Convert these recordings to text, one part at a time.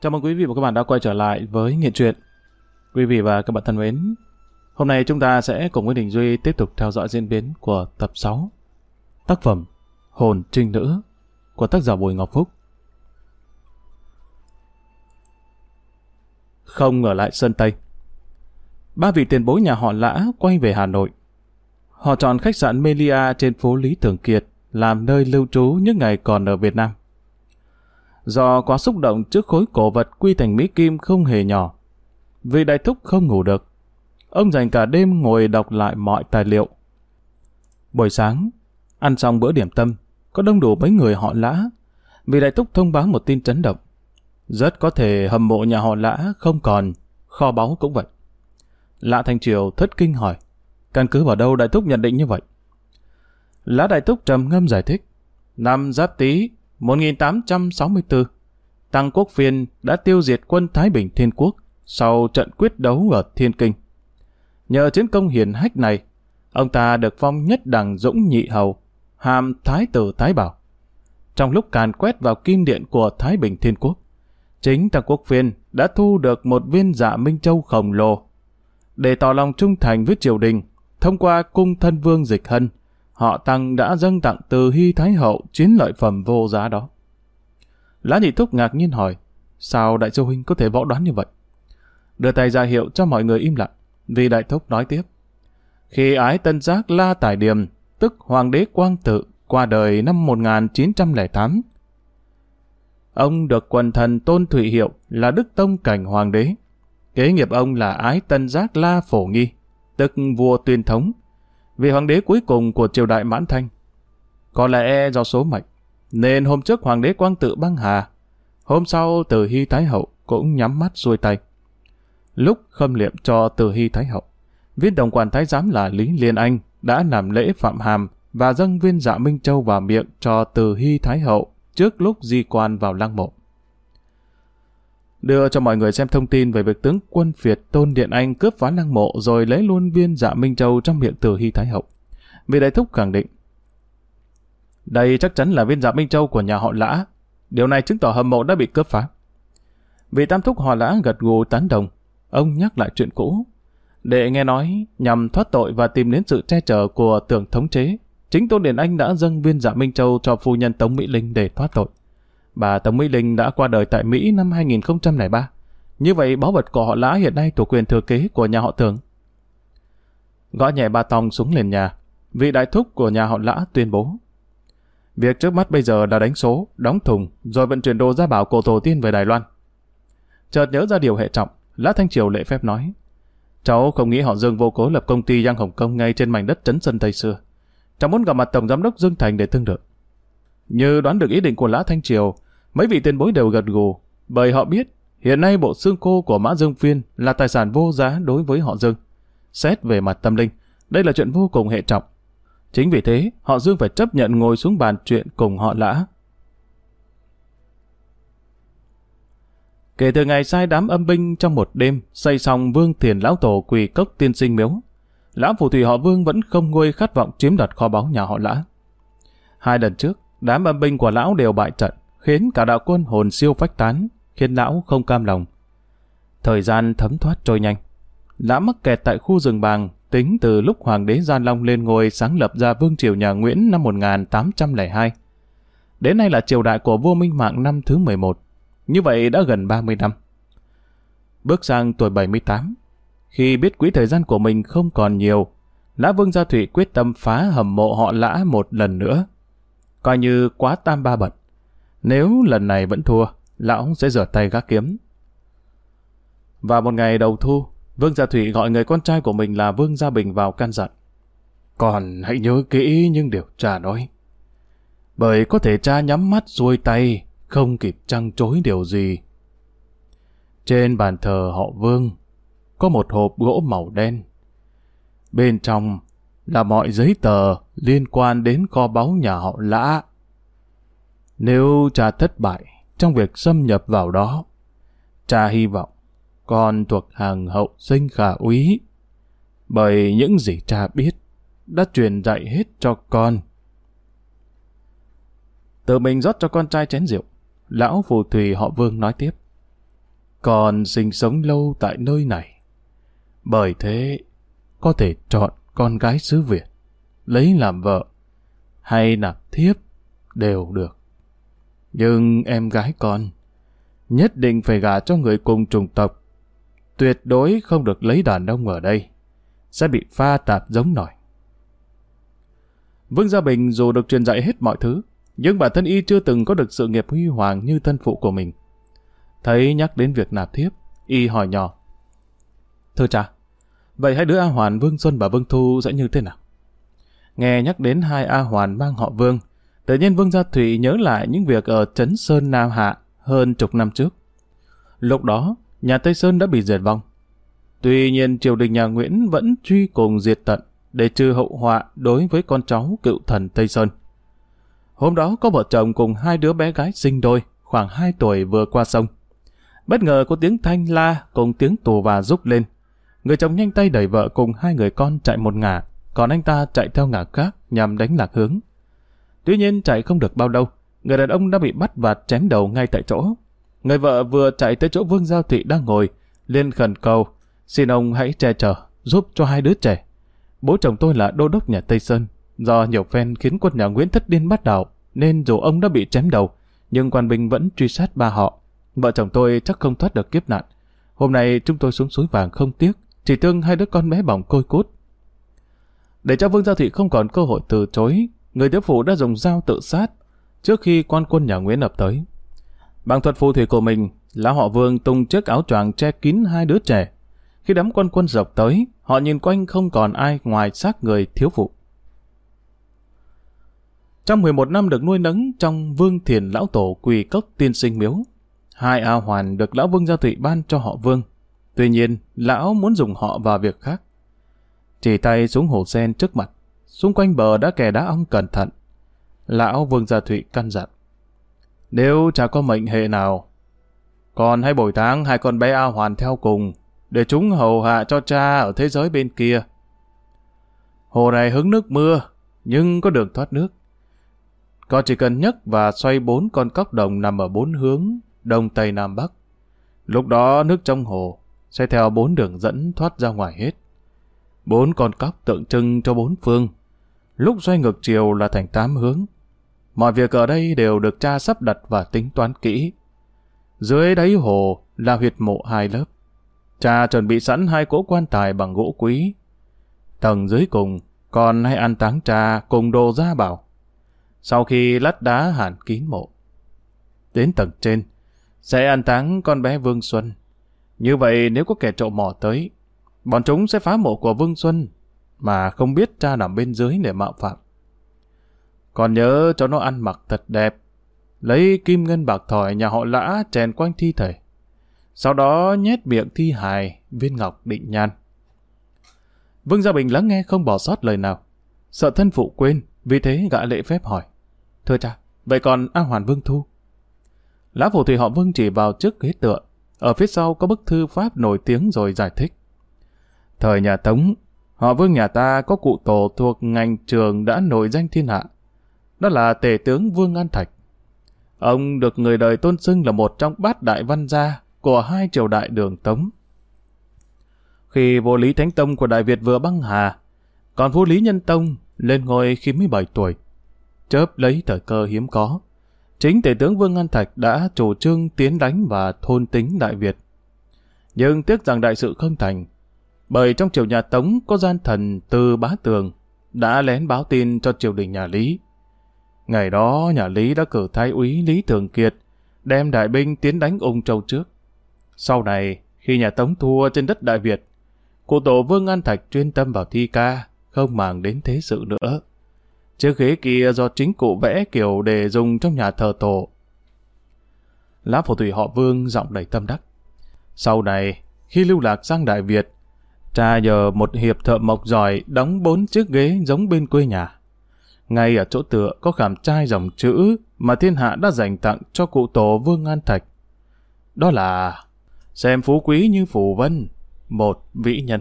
Chào mừng quý vị và các bạn đã quay trở lại với Nghiện truyện. Quý vị và các bạn thân mến, hôm nay chúng ta sẽ cùng với Đình Duy tiếp tục theo dõi diễn biến của tập 6 tác phẩm Hồn Trinh Nữ của tác giả Bùi Ngọc Phúc. Không ở lại Sơn Tây Ba vị tiền bối nhà họ Lã quay về Hà Nội. Họ chọn khách sạn Melia trên phố Lý Thường Kiệt làm nơi lưu trú những ngày còn ở Việt Nam. Do quá xúc động trước khối cổ vật quy thành Mỹ Kim không hề nhỏ, vì đại thúc không ngủ được. Ông dành cả đêm ngồi đọc lại mọi tài liệu. Buổi sáng, ăn xong bữa điểm tâm, có đông đủ mấy người họ lã, vì đại thúc thông báo một tin chấn động. Rất có thể hầm mộ nhà họ lã không còn, kho báu cũng vậy. Lã Thanh Triều thất kinh hỏi, căn cứ vào đâu đại thúc nhận định như vậy? Lã đại thúc trầm ngâm giải thích, năm giáp tý 1864, Tăng Quốc Phiên đã tiêu diệt quân Thái Bình Thiên Quốc sau trận quyết đấu ở Thiên Kinh. Nhờ chiến công hiển hách này, ông ta được phong nhất đẳng dũng nhị hầu, hàm Thái tử Thái Bảo. Trong lúc càn quét vào kim điện của Thái Bình Thiên Quốc, chính Tăng Quốc Phiên đã thu được một viên dạ Minh Châu khổng lồ. Để tỏ lòng trung thành với triều đình, thông qua cung thân vương dịch hân, họ Tăng đã dâng tặng từ Hy Thái Hậu chiến lợi phẩm vô giá đó. Lã Nhị Thúc ngạc nhiên hỏi, sao Đại Châu Huynh có thể võ đoán như vậy? Đưa tay ra hiệu cho mọi người im lặng, vì Đại Thúc nói tiếp. Khi ái tân giác La Tải Điềm, tức Hoàng đế Quang Tự, qua đời năm 1908, ông được quần thần Tôn Thụy Hiệu là Đức Tông Cảnh Hoàng đế. Kế nghiệp ông là ái tân giác La Phổ Nghi, tức vua tuyên thống, vị hoàng đế cuối cùng của triều đại mãn thanh. Có lẽ do số mệnh, nên hôm trước hoàng đế quang tự băng hà, hôm sau từ hy thái hậu cũng nhắm mắt xuôi tay. Lúc khâm liệm cho từ hy thái hậu, viên đồng quản thái giám là Lý Liên Anh đã làm lễ phạm hàm và dâng viên dạ Minh Châu vào miệng cho từ hy thái hậu trước lúc di quan vào lăng mộ. Đưa cho mọi người xem thông tin về việc tướng quân Việt Tôn Điện Anh cướp phá lăng mộ rồi lấy luôn viên dạ Minh Châu trong miệng từ hy thái hậu. Vị đại thúc khẳng định đây chắc chắn là viên dạ Minh Châu của nhà họ Lã. Điều này chứng tỏ hầm mộ đã bị cướp phá. Vị tam thúc họ Lã gật gù tán đồng. Ông nhắc lại chuyện cũ. Để nghe nói, nhằm thoát tội và tìm đến sự che chở của tưởng thống chế, chính Tôn Điển Anh đã dâng viên dạ Minh Châu cho phu nhân Tống Mỹ Linh để thoát tội. Bà Tống Mỹ Linh đã qua đời tại Mỹ năm 2003. Như vậy, báu vật của họ Lã hiện nay thuộc quyền thừa kế của nhà họ thường Gõ nhẹ bà tòng xuống nền nhà, vị đại thúc của nhà họ Lã tuyên bố Việc trước mắt bây giờ là đánh số, đóng thùng, rồi vận chuyển đồ ra bảo cổ tổ tiên về Đài Loan. Chợt nhớ ra điều hệ trọng, Lã Thanh Triều lệ phép nói. Cháu không nghĩ họ Dương vô cố lập công ty Giang Hồng Kông ngay trên mảnh đất trấn sân Tây xưa. Cháu muốn gặp mặt Tổng Giám đốc Dương Thành để thương lượng. Như đoán được ý định của Lã Thanh Triều, mấy vị tiền bối đều gật gù, bởi họ biết hiện nay bộ xương cô của Mã Dương Phiên là tài sản vô giá đối với họ Dương. Xét về mặt tâm linh, đây là chuyện vô cùng hệ trọng, Chính vì thế, họ Dương phải chấp nhận ngồi xuống bàn chuyện cùng họ lã. Kể từ ngày sai đám âm binh trong một đêm, xây xong vương thiền lão tổ quỳ cốc tiên sinh miếu, lão phù thủy họ vương vẫn không nguôi khát vọng chiếm đoạt kho báu nhà họ lã. Hai lần trước, đám âm binh của lão đều bại trận, khiến cả đạo quân hồn siêu phách tán, khiến lão không cam lòng. Thời gian thấm thoát trôi nhanh. Lão mắc kẹt tại khu rừng bàng, tính từ lúc Hoàng đế Gian Long lên ngôi sáng lập ra Vương Triều nhà Nguyễn năm 1802. Đến nay là triều đại của vua Minh Mạng năm thứ 11. Như vậy đã gần 30 năm. Bước sang tuổi 78, khi biết quỹ thời gian của mình không còn nhiều, Lã Vương Gia Thụy quyết tâm phá hầm mộ họ Lã một lần nữa. Coi như quá tam ba bật. Nếu lần này vẫn thua, lão sẽ rửa tay gác kiếm. Vào một ngày đầu thu, Vương Gia Thụy gọi người con trai của mình là Vương Gia Bình vào can dặn. Còn hãy nhớ kỹ những điều cha nói. Bởi có thể cha nhắm mắt xuôi tay, không kịp trăng chối điều gì. Trên bàn thờ họ Vương, có một hộp gỗ màu đen. Bên trong là mọi giấy tờ liên quan đến kho báu nhà họ Lã. Nếu cha thất bại trong việc xâm nhập vào đó, cha hy vọng con thuộc hàng hậu sinh khả úy. Bởi những gì cha biết, đã truyền dạy hết cho con. Tự mình rót cho con trai chén rượu, lão phù thủy họ vương nói tiếp. còn sinh sống lâu tại nơi này. Bởi thế, có thể chọn con gái xứ Việt, lấy làm vợ, hay làm thiếp, đều được. Nhưng em gái con, nhất định phải gả cho người cùng chủng tộc. Tuyệt đối không được lấy đàn ông ở đây, sẽ bị pha tạp giống nổi. Vương Gia Bình dù được truyền dạy hết mọi thứ, nhưng bản thân y chưa từng có được sự nghiệp huy hoàng như thân phụ của mình. Thấy nhắc đến việc nạp thiếp, y hỏi nhỏ. Thưa cha, vậy hai đứa A Hoàn, Vương Xuân và Vương Thu sẽ như thế nào? Nghe nhắc đến hai A Hoàn mang họ Vương, tự nhiên Vương Gia Thụy nhớ lại những việc ở Trấn Sơn Nam Hạ hơn chục năm trước. Lúc đó, nhà Tây Sơn đã bị diệt vong. Tuy nhiên triều đình nhà Nguyễn vẫn truy cùng diệt tận để trừ hậu họa đối với con cháu cựu thần Tây Sơn. Hôm đó có vợ chồng cùng hai đứa bé gái sinh đôi, khoảng 2 tuổi vừa qua sông. Bất ngờ có tiếng thanh la cùng tiếng tù và rúc lên. Người chồng nhanh tay đẩy vợ cùng hai người con chạy một ngả, còn anh ta chạy theo ngả khác nhằm đánh lạc hướng. Tuy nhiên chạy không được bao lâu, người đàn ông đã bị bắt và chém đầu ngay tại chỗ. Người vợ vừa chạy tới chỗ Vương Giao thụy đang ngồi, liền khẩn cầu, xin ông hãy che chở, giúp cho hai đứa trẻ. Bố chồng tôi là đô đốc nhà Tây Sơn, do nhiều phen khiến quân nhà Nguyễn thất điên bắt đảo, nên dù ông đã bị chém đầu, nhưng quan binh vẫn truy sát ba họ. Vợ chồng tôi chắc không thoát được kiếp nạn. Hôm nay chúng tôi xuống suối vàng không tiếc, chỉ thương hai đứa con bé bỏng côi cút. Để cho Vương Giao Thị không còn cơ hội từ chối, người thiếu phụ đã dùng dao tự sát trước khi quan quân nhà Nguyễn ập tới. Bằng thuật phù thủy của mình, lão họ Vương tung chiếc áo choàng che kín hai đứa trẻ. Khi đám quân quân dọc tới, họ nhìn quanh không còn ai ngoài xác người thiếu phụ. Trong 11 năm được nuôi nấng trong Vương Thiền Lão Tổ quỳ cốc tiên sinh miếu, hai A Hoàn được Lão Vương Gia Thụy ban cho họ Vương. Tuy nhiên, Lão muốn dùng họ vào việc khác. Chỉ tay xuống hồ sen trước mặt, xung quanh bờ đã kè đá ong cẩn thận. Lão Vương Gia Thụy căn dặn. Nếu chả có mệnh hệ nào, còn hãy bồi tháng hai con bé A Hoàn theo cùng, để chúng hầu hạ cho cha ở thế giới bên kia. Hồ này hứng nước mưa, nhưng có đường thoát nước. Con chỉ cần nhấc và xoay bốn con cốc đồng nằm ở bốn hướng, đông tây nam bắc. Lúc đó nước trong hồ sẽ theo bốn đường dẫn thoát ra ngoài hết. Bốn con cốc tượng trưng cho bốn phương. Lúc xoay ngược chiều là thành tám hướng. Mọi việc ở đây đều được cha sắp đặt và tính toán kỹ. Dưới đáy hồ là huyệt mộ hai lớp. Cha chuẩn bị sẵn hai cỗ quan tài bằng gỗ quý. Tầng dưới cùng còn hay ăn táng cha cùng đồ gia bảo. Sau khi lát đá hàn kín mộ. Đến tầng trên, sẽ an táng con bé Vương Xuân. Như vậy nếu có kẻ trộm mò tới, bọn chúng sẽ phá mộ của Vương Xuân, mà không biết cha nằm bên dưới để mạo phạm. Còn nhớ cho nó ăn mặc thật đẹp, lấy kim ngân bạc thỏi nhà họ lã chèn quanh thi thể. Sau đó nhét miệng thi hài, viên ngọc định nhan. Vương Gia Bình lắng nghe không bỏ sót lời nào. Sợ thân phụ quên, vì thế gã lễ phép hỏi. Thưa cha, vậy còn A Hoàn Vương Thu? Lã phù thủy họ Vương chỉ vào trước ghế tựa. Ở phía sau có bức thư pháp nổi tiếng rồi giải thích. Thời nhà Tống, họ Vương nhà ta có cụ tổ thuộc ngành trường đã nổi danh thiên hạ. Đó là tể tướng Vương An Thạch. Ông được người đời tôn xưng là một trong bát đại văn gia của hai triều đại đường Tống. Khi vô lý Thánh Tông của Đại Việt vừa băng hà, còn vua Lý Nhân Tông lên ngôi khi 17 tuổi. Chớp lấy thời cơ hiếm có. Chính tể tướng Vương An Thạch đã chủ trương tiến đánh và thôn tính Đại Việt. Nhưng tiếc rằng đại sự không thành, bởi trong triều nhà Tống có gian thần từ bá tường đã lén báo tin cho triều đình nhà Lý. Ngày đó nhà Lý đã cử thái úy Lý Thường Kiệt đem đại binh tiến đánh ung châu trước. Sau này, khi nhà Tống thua trên đất Đại Việt, cụ tổ Vương An Thạch chuyên tâm vào thi ca, không màng đến thế sự nữa. Chiếc ghế kia do chính cụ vẽ kiểu để dùng trong nhà thờ tổ. Lá phổ thủy họ Vương giọng đầy tâm đắc. Sau này, khi lưu lạc sang Đại Việt, cha nhờ một hiệp thợ mộc giỏi đóng bốn chiếc ghế giống bên quê nhà. Ngay ở chỗ tựa có khảm trai dòng chữ mà thiên hạ đã dành tặng cho cụ tổ Vương An Thạch. Đó là xem phú quý như phù vân, một vĩ nhân.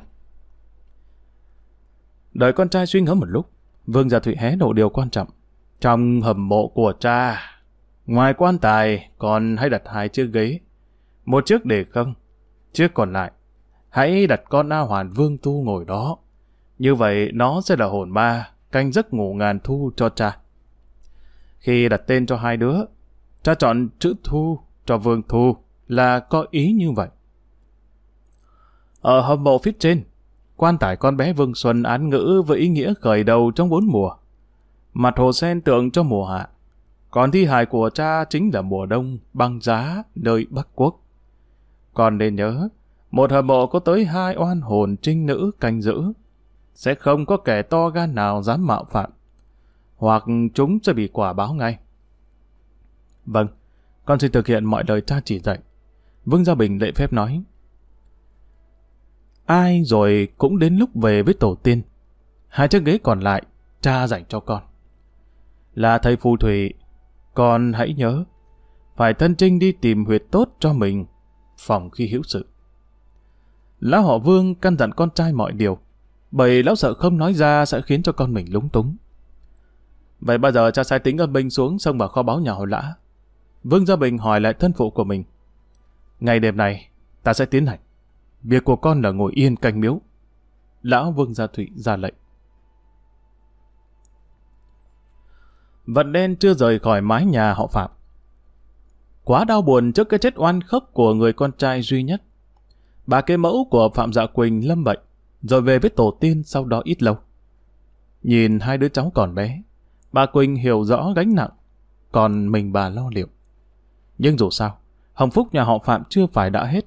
Đợi con trai suy ngẫm một lúc, Vương Gia Thụy hé lộ điều quan trọng. Trong hầm mộ của cha, ngoài quan tài còn hay đặt hai chiếc ghế. Một chiếc để không, chiếc còn lại, hãy đặt con A Hoàn Vương Tu ngồi đó. Như vậy nó sẽ là hồn ma, canh giấc ngủ ngàn thu cho cha. Khi đặt tên cho hai đứa, cha chọn chữ Thu cho Vương Thu là có ý như vậy. Ở hầm mộ phía trên, quan tải con bé Vương Xuân án ngữ với ý nghĩa khởi đầu trong bốn mùa. Mặt hồ sen tượng cho mùa hạ. Còn thi hài của cha chính là mùa đông, băng giá, nơi Bắc Quốc. Còn nên nhớ, một hầm mộ có tới hai oan hồn trinh nữ canh giữ. Sẽ không có kẻ to gan nào dám mạo phạm. Hoặc chúng sẽ bị quả báo ngay. Vâng, con xin thực hiện mọi lời cha chỉ dạy. Vương Gia Bình lệ phép nói. Ai rồi cũng đến lúc về với tổ tiên. Hai chiếc ghế còn lại, cha dành cho con. Là thầy phù thủy, con hãy nhớ, phải thân trinh đi tìm huyệt tốt cho mình, phòng khi hữu sự. Lão họ Vương căn dặn con trai mọi điều, bởi lão sợ không nói ra sẽ khiến cho con mình lúng túng. Vậy bao giờ cha sai tính âm binh xuống sông vào kho báu nhà hồi lã. Vương Gia Bình hỏi lại thân phụ của mình. Ngày đêm này, ta sẽ tiến hành. Việc của con là ngồi yên canh miếu. Lão Vương Gia Thụy ra lệnh. Vận đen chưa rời khỏi mái nhà họ Phạm. Quá đau buồn trước cái chết oan khốc của người con trai duy nhất. Bà kế mẫu của Phạm Dạ Quỳnh lâm bệnh, rồi về với tổ tiên sau đó ít lâu. Nhìn hai đứa cháu còn bé, bà Quỳnh hiểu rõ gánh nặng, còn mình bà lo liệu. Nhưng dù sao, hồng phúc nhà họ Phạm chưa phải đã hết.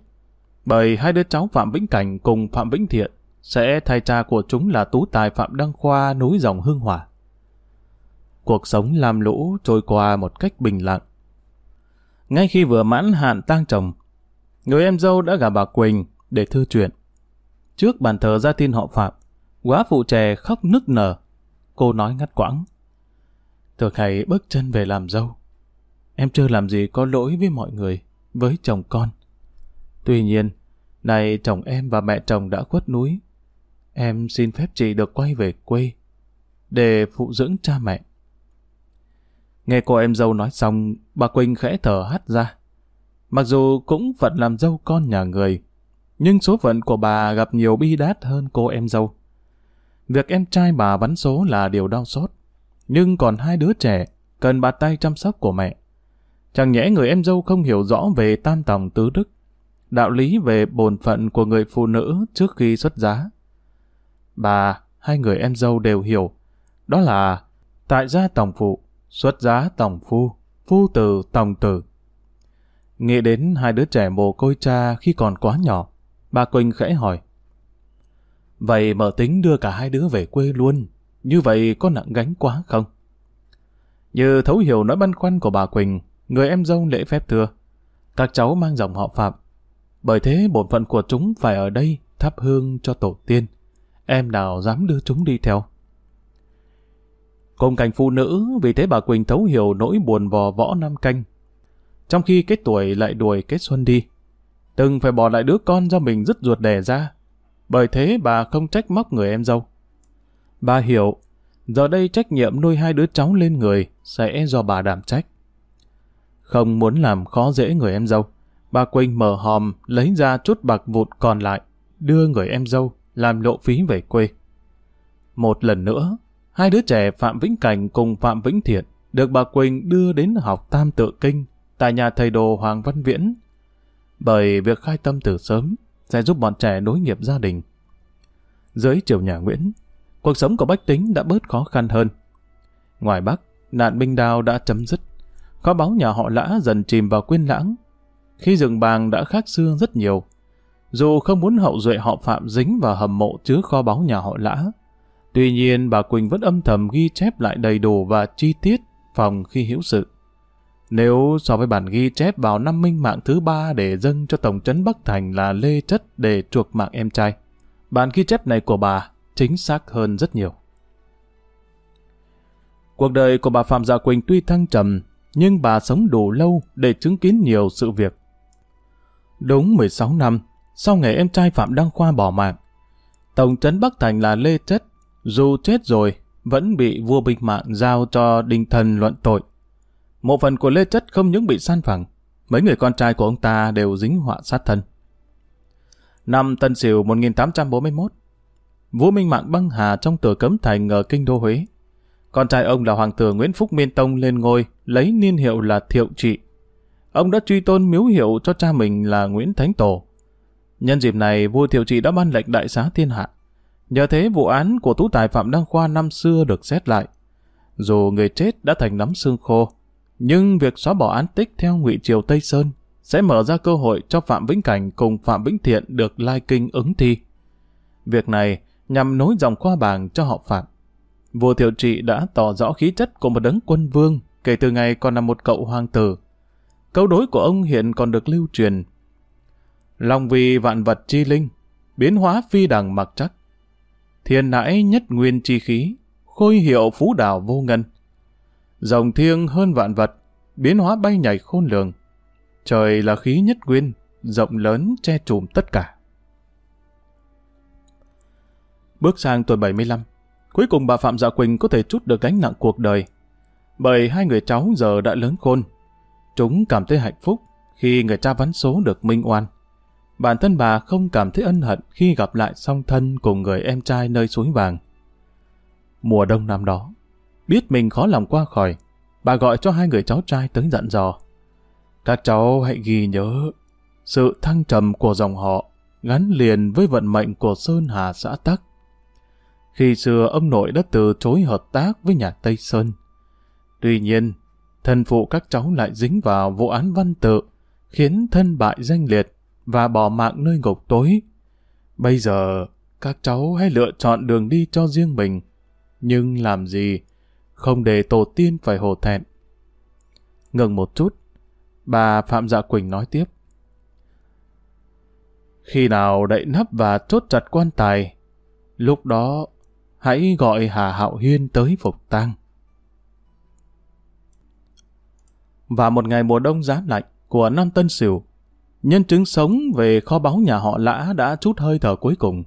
Bởi hai đứa cháu Phạm Vĩnh Cảnh cùng Phạm Vĩnh Thiện sẽ thay cha của chúng là tú tài Phạm Đăng Khoa núi dòng hương hỏa. Cuộc sống làm lũ trôi qua một cách bình lặng. Ngay khi vừa mãn hạn tang chồng, người em dâu đã gặp bà Quỳnh để thư chuyện. Trước bàn thờ gia tiên họ Phạm, quá phụ trẻ khóc nức nở. Cô nói ngắt quãng. Thực hãy bước chân về làm dâu. Em chưa làm gì có lỗi với mọi người, với chồng con. Tuy nhiên, này chồng em và mẹ chồng đã khuất núi. Em xin phép chị được quay về quê để phụ dưỡng cha mẹ. Nghe cô em dâu nói xong, bà Quỳnh khẽ thở hắt ra. Mặc dù cũng phận làm dâu con nhà người, nhưng số phận của bà gặp nhiều bi đát hơn cô em dâu. Việc em trai bà bắn số là điều đau xót, nhưng còn hai đứa trẻ cần bà tay chăm sóc của mẹ. Chẳng nhẽ người em dâu không hiểu rõ về tam tòng tứ đức, đạo lý về bổn phận của người phụ nữ trước khi xuất giá. Bà, hai người em dâu đều hiểu, đó là tại gia tổng phụ, xuất giá tổng phu, phu tử tổng tử. Nghĩ đến hai đứa trẻ mồ côi cha khi còn quá nhỏ, bà Quỳnh khẽ hỏi. Vậy mở tính đưa cả hai đứa về quê luôn, như vậy có nặng gánh quá không? Như thấu hiểu nỗi băn khoăn của bà Quỳnh, người em dâu lễ phép thưa. Các cháu mang dòng họ Phạm. Bởi thế bổn phận của chúng phải ở đây thắp hương cho tổ tiên. Em nào dám đưa chúng đi theo? Cùng cảnh phụ nữ, vì thế bà Quỳnh thấu hiểu nỗi buồn vò võ nam canh. Trong khi cái tuổi lại đuổi cái xuân đi, từng phải bỏ lại đứa con do mình dứt ruột đẻ ra. Bởi thế bà không trách móc người em dâu. Bà hiểu, giờ đây trách nhiệm nuôi hai đứa cháu lên người sẽ do bà đảm trách. Không muốn làm khó dễ người em dâu, bà Quỳnh mở hòm lấy ra chút bạc vụt còn lại, đưa người em dâu làm lộ phí về quê. Một lần nữa, hai đứa trẻ Phạm Vĩnh Cảnh cùng Phạm Vĩnh Thiện được bà Quỳnh đưa đến học tam tự kinh tại nhà thầy đồ Hoàng Văn Viễn. Bởi việc khai tâm từ sớm sẽ giúp bọn trẻ nối nghiệp gia đình. Dưới triều nhà Nguyễn, cuộc sống của bách tính đã bớt khó khăn hơn. Ngoài Bắc, nạn binh đao đã chấm dứt. Kho báu nhà họ lã dần chìm vào quên lãng. Khi rừng bàng đã khác xưa rất nhiều. Dù không muốn hậu duệ họ Phạm dính vào hầm mộ chứa kho báu nhà họ lã, Tuy nhiên bà Quỳnh vẫn âm thầm ghi chép lại đầy đủ và chi tiết phòng khi hiểu sự. Nếu so với bản ghi chép vào năm minh mạng thứ ba để dâng cho Tổng trấn Bắc Thành là lê chất để chuộc mạng em trai, bản ghi chép này của bà chính xác hơn rất nhiều. Cuộc đời của bà Phạm Dạ Quỳnh tuy thăng trầm, nhưng bà sống đủ lâu để chứng kiến nhiều sự việc. Đúng 16 năm, sau ngày em trai Phạm Đăng Khoa bỏ mạng, Tổng trấn Bắc Thành là Lê Chất dù chết rồi, vẫn bị vua binh mạng giao cho đình thần luận tội. Một phần của Lê Chất không những bị san phẳng, Mấy người con trai của ông ta đều dính họa sát thân. Năm Tân Sửu 1841, Vũ Minh Mạng băng hà trong tửa cấm thành ở kinh đô Huế. Con trai ông là Hoàng tử Nguyễn Phúc Miên Tông lên ngôi, lấy niên hiệu là Thiệu Trị. Ông đã truy tôn miếu hiệu cho cha mình là Nguyễn Thánh Tổ. Nhân dịp này, vua Thiệu Trị đã ban lệnh đại xá thiên hạ. Nhờ thế vụ án của tú tài Phạm Đăng Khoa năm xưa được xét lại. Dù người chết đã thành nắm xương khô, nhưng việc xóa bỏ án tích theo ngụy triều Tây Sơn sẽ mở ra cơ hội cho Phạm Vĩnh Cảnh cùng Phạm Vĩnh Thiện được lai kinh ứng thi. Việc này nhằm nối dòng khoa bảng cho họ Phạm. Vua Thiệu Trị đã tỏ rõ khí chất của một đấng quân vương kể từ ngày còn là một cậu hoàng tử. Câu đối của ông hiện còn được lưu truyền. Lòng vì vạn vật chi linh, biến hóa phi đằng mặc chắc. Thiên nãi nhất nguyên chi khí, khôi hiệu phú đảo vô ngân. Dòng thiêng hơn vạn vật, biến hóa bay nhảy khôn lường. Trời là khí nhất nguyên, rộng lớn che trùm tất cả. Bước sang tuổi 75, cuối cùng bà Phạm Dạ Quỳnh có thể chút được gánh nặng cuộc đời. Bởi hai người cháu giờ đã lớn khôn. Chúng cảm thấy hạnh phúc khi người cha vắn số được minh oan. Bản thân bà không cảm thấy ân hận khi gặp lại song thân cùng người em trai nơi suối vàng. Mùa đông năm đó, biết mình khó lòng qua khỏi, bà gọi cho hai người cháu trai tới dặn dò. Các cháu hãy ghi nhớ, sự thăng trầm của dòng họ gắn liền với vận mệnh của Sơn Hà xã Tắc. Khi xưa ông nội đã từ chối hợp tác với nhà Tây Sơn. Tuy nhiên, thân phụ các cháu lại dính vào vụ án văn tự, khiến thân bại danh liệt và bỏ mạng nơi ngục tối. Bây giờ, các cháu hãy lựa chọn đường đi cho riêng mình. Nhưng làm gì? Không để tổ tiên phải hổ thẹn. Ngừng một chút, bà Phạm Dạ Quỳnh nói tiếp. Khi nào đậy nắp và chốt chặt quan tài, lúc đó hãy gọi Hà Hạo Hiên tới phục tang. Và một ngày mùa đông giá lạnh của năm Tân Sửu, nhân chứng sống về kho báu nhà họ Lã đã chút hơi thở cuối cùng.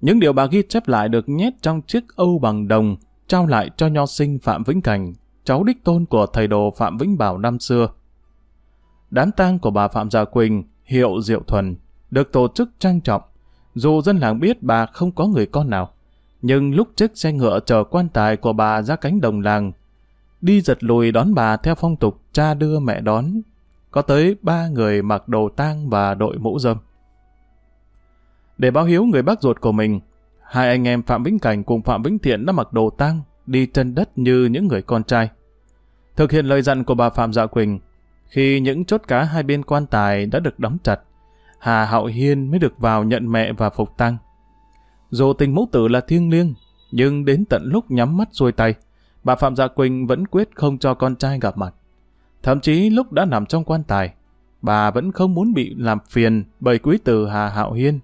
Những điều bà ghi chép lại được nhét trong chiếc âu bằng đồng trao lại cho nho sinh Phạm Vĩnh Cảnh, cháu đích tôn của thầy đồ Phạm Vĩnh Bảo năm xưa. Đám tang của bà Phạm Gia Quỳnh, hiệu Diệu Thuần, được tổ chức trang trọng. Dù dân làng biết bà không có người con nào, nhưng lúc chiếc xe ngựa chở quan tài của bà ra cánh đồng làng, đi giật lùi đón bà theo phong tục cha đưa mẹ đón, có tới ba người mặc đồ tang và đội mũ rơm. Để báo hiếu người bác ruột của mình, hai anh em Phạm Vĩnh Cảnh cùng Phạm Vĩnh Thiện đã mặc đồ tang, đi chân đất như những người con trai. Thực hiện lời dặn của bà Phạm Dạ Quỳnh, khi những chốt cá hai bên quan tài đã được đóng chặt, Hà Hạo Hiên mới được vào nhận mẹ và phục tang. Dù tình mẫu tử là thiêng liêng, nhưng đến tận lúc nhắm mắt xuôi tay, bà Phạm Dạ Quỳnh vẫn quyết không cho con trai gặp mặt. Thậm chí lúc đã nằm trong quan tài, bà vẫn không muốn bị làm phiền bởi quý tử Hà Hạo Hiên,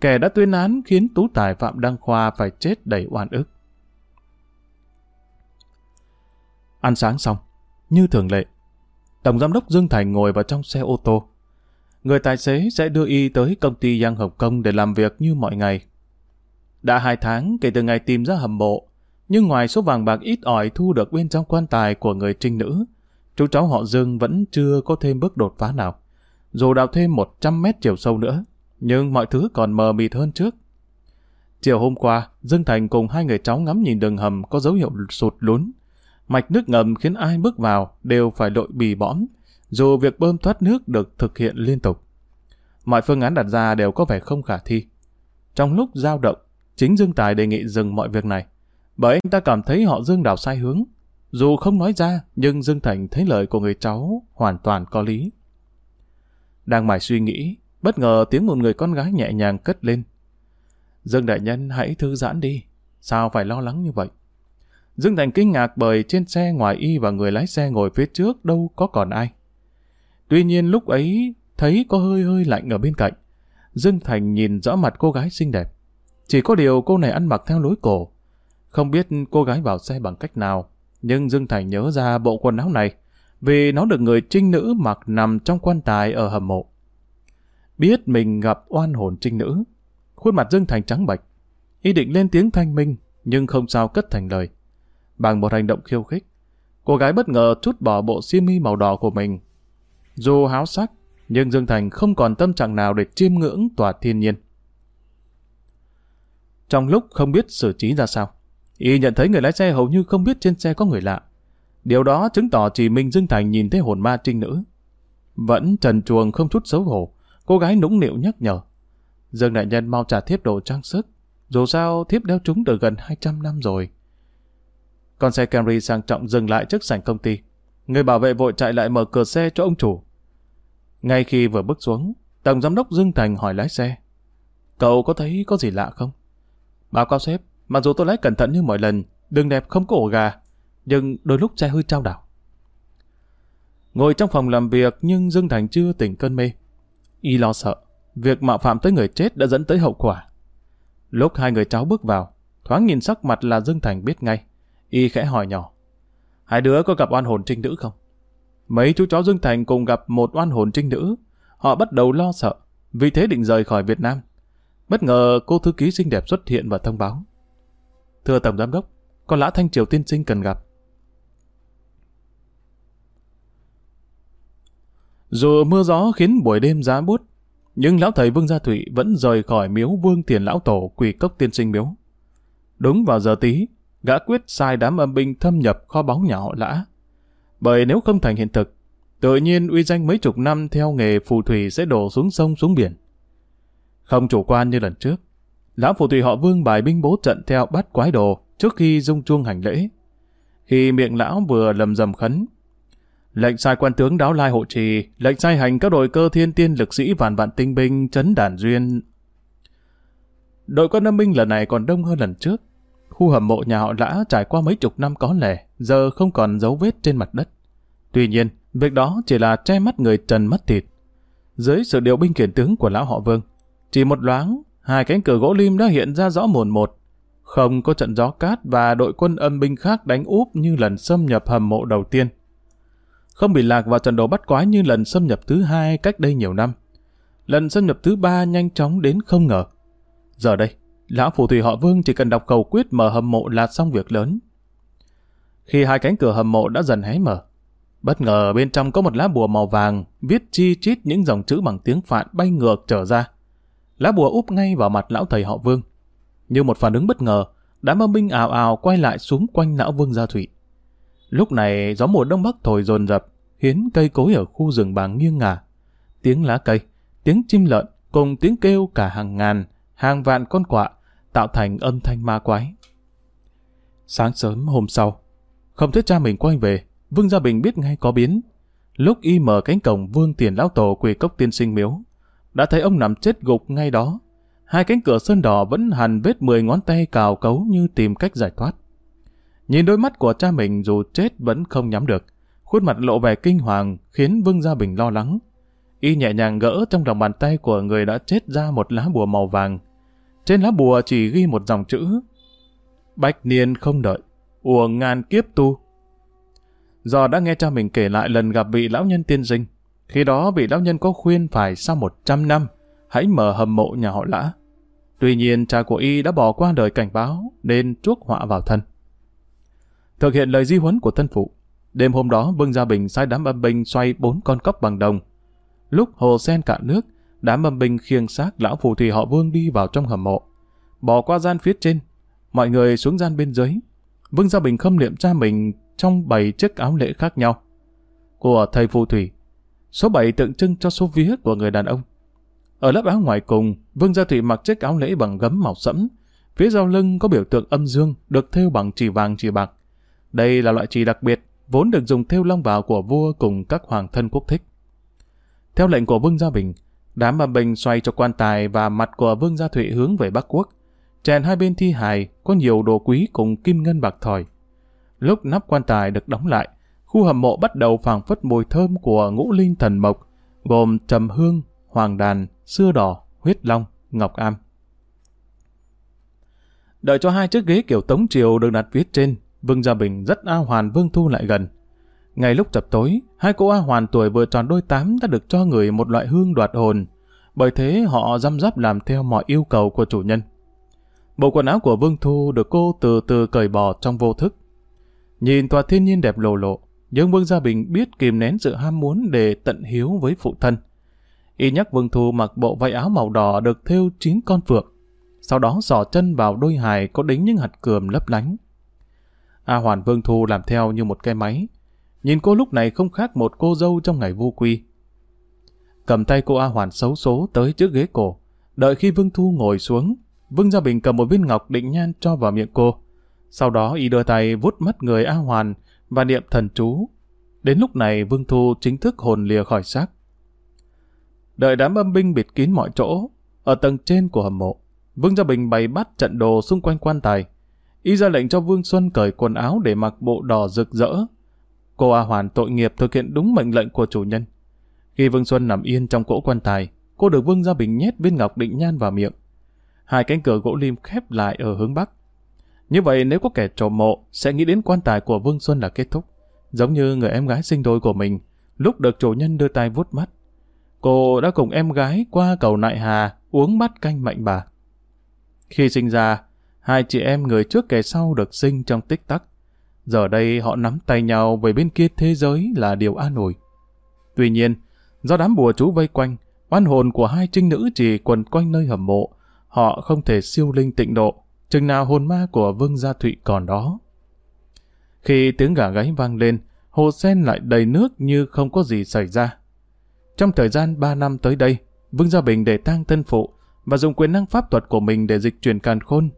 kẻ đã tuyên án khiến tú tài Phạm Đăng Khoa phải chết đầy oan ức. Ăn sáng xong, như thường lệ, Tổng Giám đốc Dương Thành ngồi vào trong xe ô tô. Người tài xế sẽ đưa y tới công ty Giang Hồng Kông để làm việc như mọi ngày. Đã hai tháng kể từ ngày tìm ra hầm mộ, nhưng ngoài số vàng bạc ít ỏi thu được bên trong quan tài của người trinh nữ, chú cháu họ Dương vẫn chưa có thêm bước đột phá nào. Dù đào thêm 100 mét chiều sâu nữa, nhưng mọi thứ còn mờ mịt hơn trước. Chiều hôm qua, Dương Thành cùng hai người cháu ngắm nhìn đường hầm có dấu hiệu sụt lún. Mạch nước ngầm khiến ai bước vào đều phải lội bì bõm, dù việc bơm thoát nước được thực hiện liên tục. Mọi phương án đặt ra đều có vẻ không khả thi. Trong lúc giao động, chính Dương Tài đề nghị dừng mọi việc này, bởi anh ta cảm thấy họ Dương đảo sai hướng. Dù không nói ra, nhưng Dương Thành thấy lời của người cháu hoàn toàn có lý. Đang mải suy nghĩ, bất ngờ tiếng một người con gái nhẹ nhàng cất lên. Dương Đại Nhân hãy thư giãn đi, sao phải lo lắng như vậy? Dương Thành kinh ngạc bởi trên xe ngoài y và người lái xe ngồi phía trước đâu có còn ai. Tuy nhiên lúc ấy thấy có hơi hơi lạnh ở bên cạnh. Dương Thành nhìn rõ mặt cô gái xinh đẹp. Chỉ có điều cô này ăn mặc theo lối cổ. Không biết cô gái vào xe bằng cách nào, nhưng Dương Thành nhớ ra bộ quần áo này, vì nó được người trinh nữ mặc nằm trong quan tài ở hầm mộ. Biết mình gặp oan hồn trinh nữ, khuôn mặt Dương Thành trắng bệch, ý định lên tiếng thanh minh, nhưng không sao cất thành lời. Bằng một hành động khiêu khích, cô gái bất ngờ trút bỏ bộ xiêm mi màu đỏ của mình. Dù háo sắc, nhưng Dương Thành không còn tâm trạng nào để chiêm ngưỡng tòa thiên nhiên. Trong lúc không biết xử trí ra sao, y nhận thấy người lái xe hầu như không biết trên xe có người lạ. Điều đó chứng tỏ chỉ mình Dương Thành nhìn thấy hồn ma trinh nữ. Vẫn trần chuồng không chút xấu hổ, cô gái nũng nịu nhắc nhở. Dương đại nhân mau trả thiếp đồ trang sức, dù sao thiếp đeo chúng được gần 200 năm rồi. Con xe Camry sang trọng dừng lại trước sảnh công ty. Người bảo vệ vội chạy lại mở cửa xe cho ông chủ. Ngay khi vừa bước xuống, Tổng Giám đốc Dương Thành hỏi lái xe. Cậu có thấy có gì lạ không? Báo cáo sếp, mặc dù tôi lái cẩn thận như mọi lần, đường đẹp không có ổ gà, nhưng đôi lúc xe hơi trao đảo. Ngồi trong phòng làm việc nhưng Dương Thành chưa tỉnh cơn mê. Y lo sợ, việc mạo phạm tới người chết đã dẫn tới hậu quả. Lúc hai người cháu bước vào, thoáng nhìn sắc mặt là Dương Thành biết ngay. Y khẽ hỏi nhỏ. Hai đứa có gặp oan hồn trinh nữ không? Mấy chú cháu Dương Thành cùng gặp một oan hồn trinh nữ. Họ bắt đầu lo sợ, vì thế định rời khỏi Việt Nam. Bất ngờ cô thư ký xinh đẹp xuất hiện và thông báo. Thưa Tổng Giám Đốc, con lã Thanh Triều tiên sinh cần gặp. Dù mưa gió khiến buổi đêm giá bút, nhưng lão thầy Vương Gia Thụy vẫn rời khỏi miếu Vương Tiền Lão Tổ quỳ cốc tiên sinh miếu. Đúng vào giờ tí, gã quyết sai đám âm binh thâm nhập kho báu nhà họ lã. Bởi nếu không thành hiện thực, tự nhiên uy danh mấy chục năm theo nghề phù thủy sẽ đổ xuống sông xuống biển. Không chủ quan như lần trước, lão phù thủy họ Vương bài binh bố trận theo bắt quái đồ trước khi dung chuông hành lễ. Khi miệng lão vừa lầm rầm khấn, lệnh sai quan tướng đáo lai hộ trì, lệnh sai hành các đội cơ thiên tiên lực sĩ vạn vạn tinh binh chấn đàn duyên. Đội quân âm binh lần này còn đông hơn lần trước, Khu hầm mộ nhà họ Lã trải qua mấy chục năm có lẻ, giờ không còn dấu vết trên mặt đất. Tuy nhiên, việc đó chỉ là che mắt người trần mất thịt. Dưới sự điều binh khiển tướng của lão họ Vương, chỉ một loáng, hai cánh cửa gỗ lim đã hiện ra rõ mồn một. Không có trận gió cát và đội quân âm binh khác đánh úp như lần xâm nhập hầm mộ đầu tiên. Không bị lạc vào trận đồ bắt quái như lần xâm nhập thứ hai cách đây nhiều năm. Lần xâm nhập thứ ba nhanh chóng đến không ngờ. Giờ đây, Lão phù thủy họ Vương chỉ cần đọc cầu quyết mở hầm mộ là xong việc lớn. Khi hai cánh cửa hầm mộ đã dần hé mở, bất ngờ bên trong có một lá bùa màu vàng viết chi chít những dòng chữ bằng tiếng Phạn bay ngược trở ra. Lá bùa úp ngay vào mặt lão thầy họ Vương. Như một phản ứng bất ngờ, đám âm binh ào ào quay lại xuống quanh lão Vương Gia Thụy. Lúc này gió mùa đông bắc thổi dồn dập, khiến cây cối ở khu rừng bàng nghiêng ngả. Tiếng lá cây, tiếng chim lợn cùng tiếng kêu cả hàng ngàn, hàng vạn con quạ tạo thành âm thanh ma quái. Sáng sớm hôm sau, không thấy cha mình quay về, Vương Gia Bình biết ngay có biến. Lúc y mở cánh cổng Vương Tiền Lão Tổ quỳ cốc tiên sinh miếu, đã thấy ông nằm chết gục ngay đó. Hai cánh cửa sơn đỏ vẫn hằn vết mười ngón tay cào cấu như tìm cách giải thoát. Nhìn đôi mắt của cha mình dù chết vẫn không nhắm được, khuôn mặt lộ vẻ kinh hoàng khiến Vương Gia Bình lo lắng. Y nhẹ nhàng gỡ trong lòng bàn tay của người đã chết ra một lá bùa màu vàng, trên lá bùa chỉ ghi một dòng chữ Bách niên không đợi, uổng ngàn kiếp tu. Do đã nghe cha mình kể lại lần gặp vị lão nhân tiên sinh, khi đó vị lão nhân có khuyên phải sau một trăm năm, hãy mở hầm mộ nhà họ lã. Tuy nhiên cha của y đã bỏ qua lời cảnh báo, nên chuốc họa vào thân. Thực hiện lời di huấn của thân phụ, đêm hôm đó Vương Gia Bình sai đám âm binh xoay bốn con cốc bằng đồng. Lúc hồ sen cạn nước, đám âm binh khiêng xác lão phù thủy họ Vương đi vào trong hầm mộ. Bỏ qua gian phía trên, mọi người xuống gian bên dưới. Vương Gia Bình khâm niệm cha mình trong bảy chiếc áo lễ khác nhau. Của thầy phù thủy, số 7 tượng trưng cho số vía của người đàn ông. Ở lớp áo ngoài cùng, Vương Gia Thủy mặc chiếc áo lễ bằng gấm màu sẫm. Phía sau lưng có biểu tượng âm dương được thêu bằng chỉ vàng chỉ bạc. Đây là loại chỉ đặc biệt, vốn được dùng thêu long vào của vua cùng các hoàng thân quốc thích. Theo lệnh của Vương Gia Bình, Đám bà Bình xoay cho quan tài và mặt của Vương Gia Thụy hướng về Bắc Quốc. Chèn hai bên thi hài có nhiều đồ quý cùng kim ngân bạc thỏi. Lúc nắp quan tài được đóng lại, khu hầm mộ bắt đầu phảng phất mùi thơm của ngũ linh thần mộc, gồm trầm hương, hoàng đàn, xưa đỏ, huyết long, ngọc am. Đợi cho hai chiếc ghế kiểu tống triều được đặt phía trên, Vương Gia Bình rất a hoàn Vương Thu lại gần. Ngay lúc chập tối, hai cô A Hoàn tuổi vừa tròn đôi tám đã được cho người một loại hương đoạt hồn. Bởi thế họ răm rắp làm theo mọi yêu cầu của chủ nhân. Bộ quần áo của Vương Thu được cô từ từ cởi bỏ trong vô thức. Nhìn tòa thiên nhiên đẹp lồ lộ, nhưng Vương Gia Bình biết kìm nén sự ham muốn để tận hiếu với phụ thân. Y nhắc Vương Thu mặc bộ váy áo màu đỏ được thêu chín con phượng, sau đó sỏ chân vào đôi hài có đính những hạt cườm lấp lánh. A Hoàn Vương Thu làm theo như một cái máy, nhìn cô lúc này không khác một cô dâu trong ngày vu quy. Cầm tay cô A Hoàn xấu số tới trước ghế cổ, đợi khi Vương Thu ngồi xuống, Vương Gia Bình cầm một viên ngọc định nhan cho vào miệng cô. Sau đó y đưa tay vuốt mắt người A Hoàn và niệm thần chú. Đến lúc này Vương Thu chính thức hồn lìa khỏi xác. Đợi đám âm binh bịt kín mọi chỗ, ở tầng trên của hầm mộ, Vương Gia Bình bày bắt trận đồ xung quanh quan tài. Y ra lệnh cho Vương Xuân cởi quần áo để mặc bộ đỏ rực rỡ. Cô A Hoàn tội nghiệp thực hiện đúng mệnh lệnh của chủ nhân. Khi Vương Xuân nằm yên trong cỗ quan tài, cô được Vương Gia Bình nhét viên ngọc định nhan vào miệng. Hai cánh cửa gỗ lim khép lại ở hướng Bắc. Như vậy nếu có kẻ trộm mộ sẽ nghĩ đến quan tài của Vương Xuân là kết thúc. Giống như người em gái sinh đôi của mình, lúc được chủ nhân đưa tay vuốt mắt. Cô đã cùng em gái qua cầu Nại Hà uống bát canh mạnh bà. Khi sinh ra, hai chị em người trước kẻ sau được sinh trong tích tắc. Giờ đây họ nắm tay nhau về bên kia thế giới là điều an ủi. Tuy nhiên, do đám bùa chú vây quanh, oan hồn của hai trinh nữ chỉ quần quanh nơi hầm mộ, họ không thể siêu linh tịnh độ, chừng nào hồn ma của Vương Gia Thụy còn đó. Khi tiếng gà gáy vang lên, hồ sen lại đầy nước như không có gì xảy ra. Trong thời gian 3 năm tới đây, Vương Gia Bình để tang thân phụ và dùng quyền năng pháp thuật của mình để dịch chuyển càn khôn.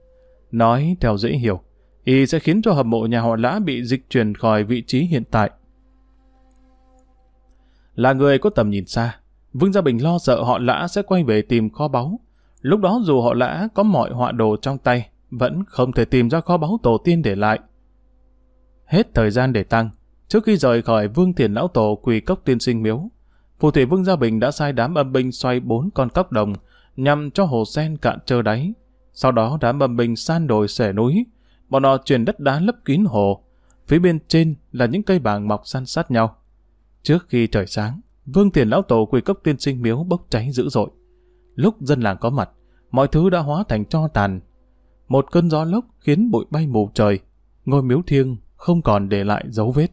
Nói theo dễ hiểu, y sẽ khiến cho hầm mộ nhà họ lã bị dịch chuyển khỏi vị trí hiện tại. Là người có tầm nhìn xa, Vương Gia Bình lo sợ họ lã sẽ quay về tìm kho báu. Lúc đó dù họ lã có mọi họa đồ trong tay, vẫn không thể tìm ra kho báu tổ tiên để lại. Hết thời gian để tăng, trước khi rời khỏi Vương Thiền Lão Tổ quỳ cốc tiên sinh miếu, phù thủy Vương Gia Bình đã sai đám âm binh xoay bốn con cóc đồng nhằm cho hồ sen cạn trơ đáy. Sau đó đám bầm bình san đồi xẻ núi, bọn họ chuyển đất đá lấp kín hồ. Phía bên trên là những cây bàng mọc san sát nhau. Trước khi trời sáng, Vương tiền Lão Tổ quỳ cốc tiên sinh miếu bốc cháy dữ dội. Lúc dân làng có mặt, mọi thứ đã hóa thành cho tàn. Một cơn gió lốc khiến bụi bay mù trời, ngôi miếu thiêng không còn để lại dấu vết.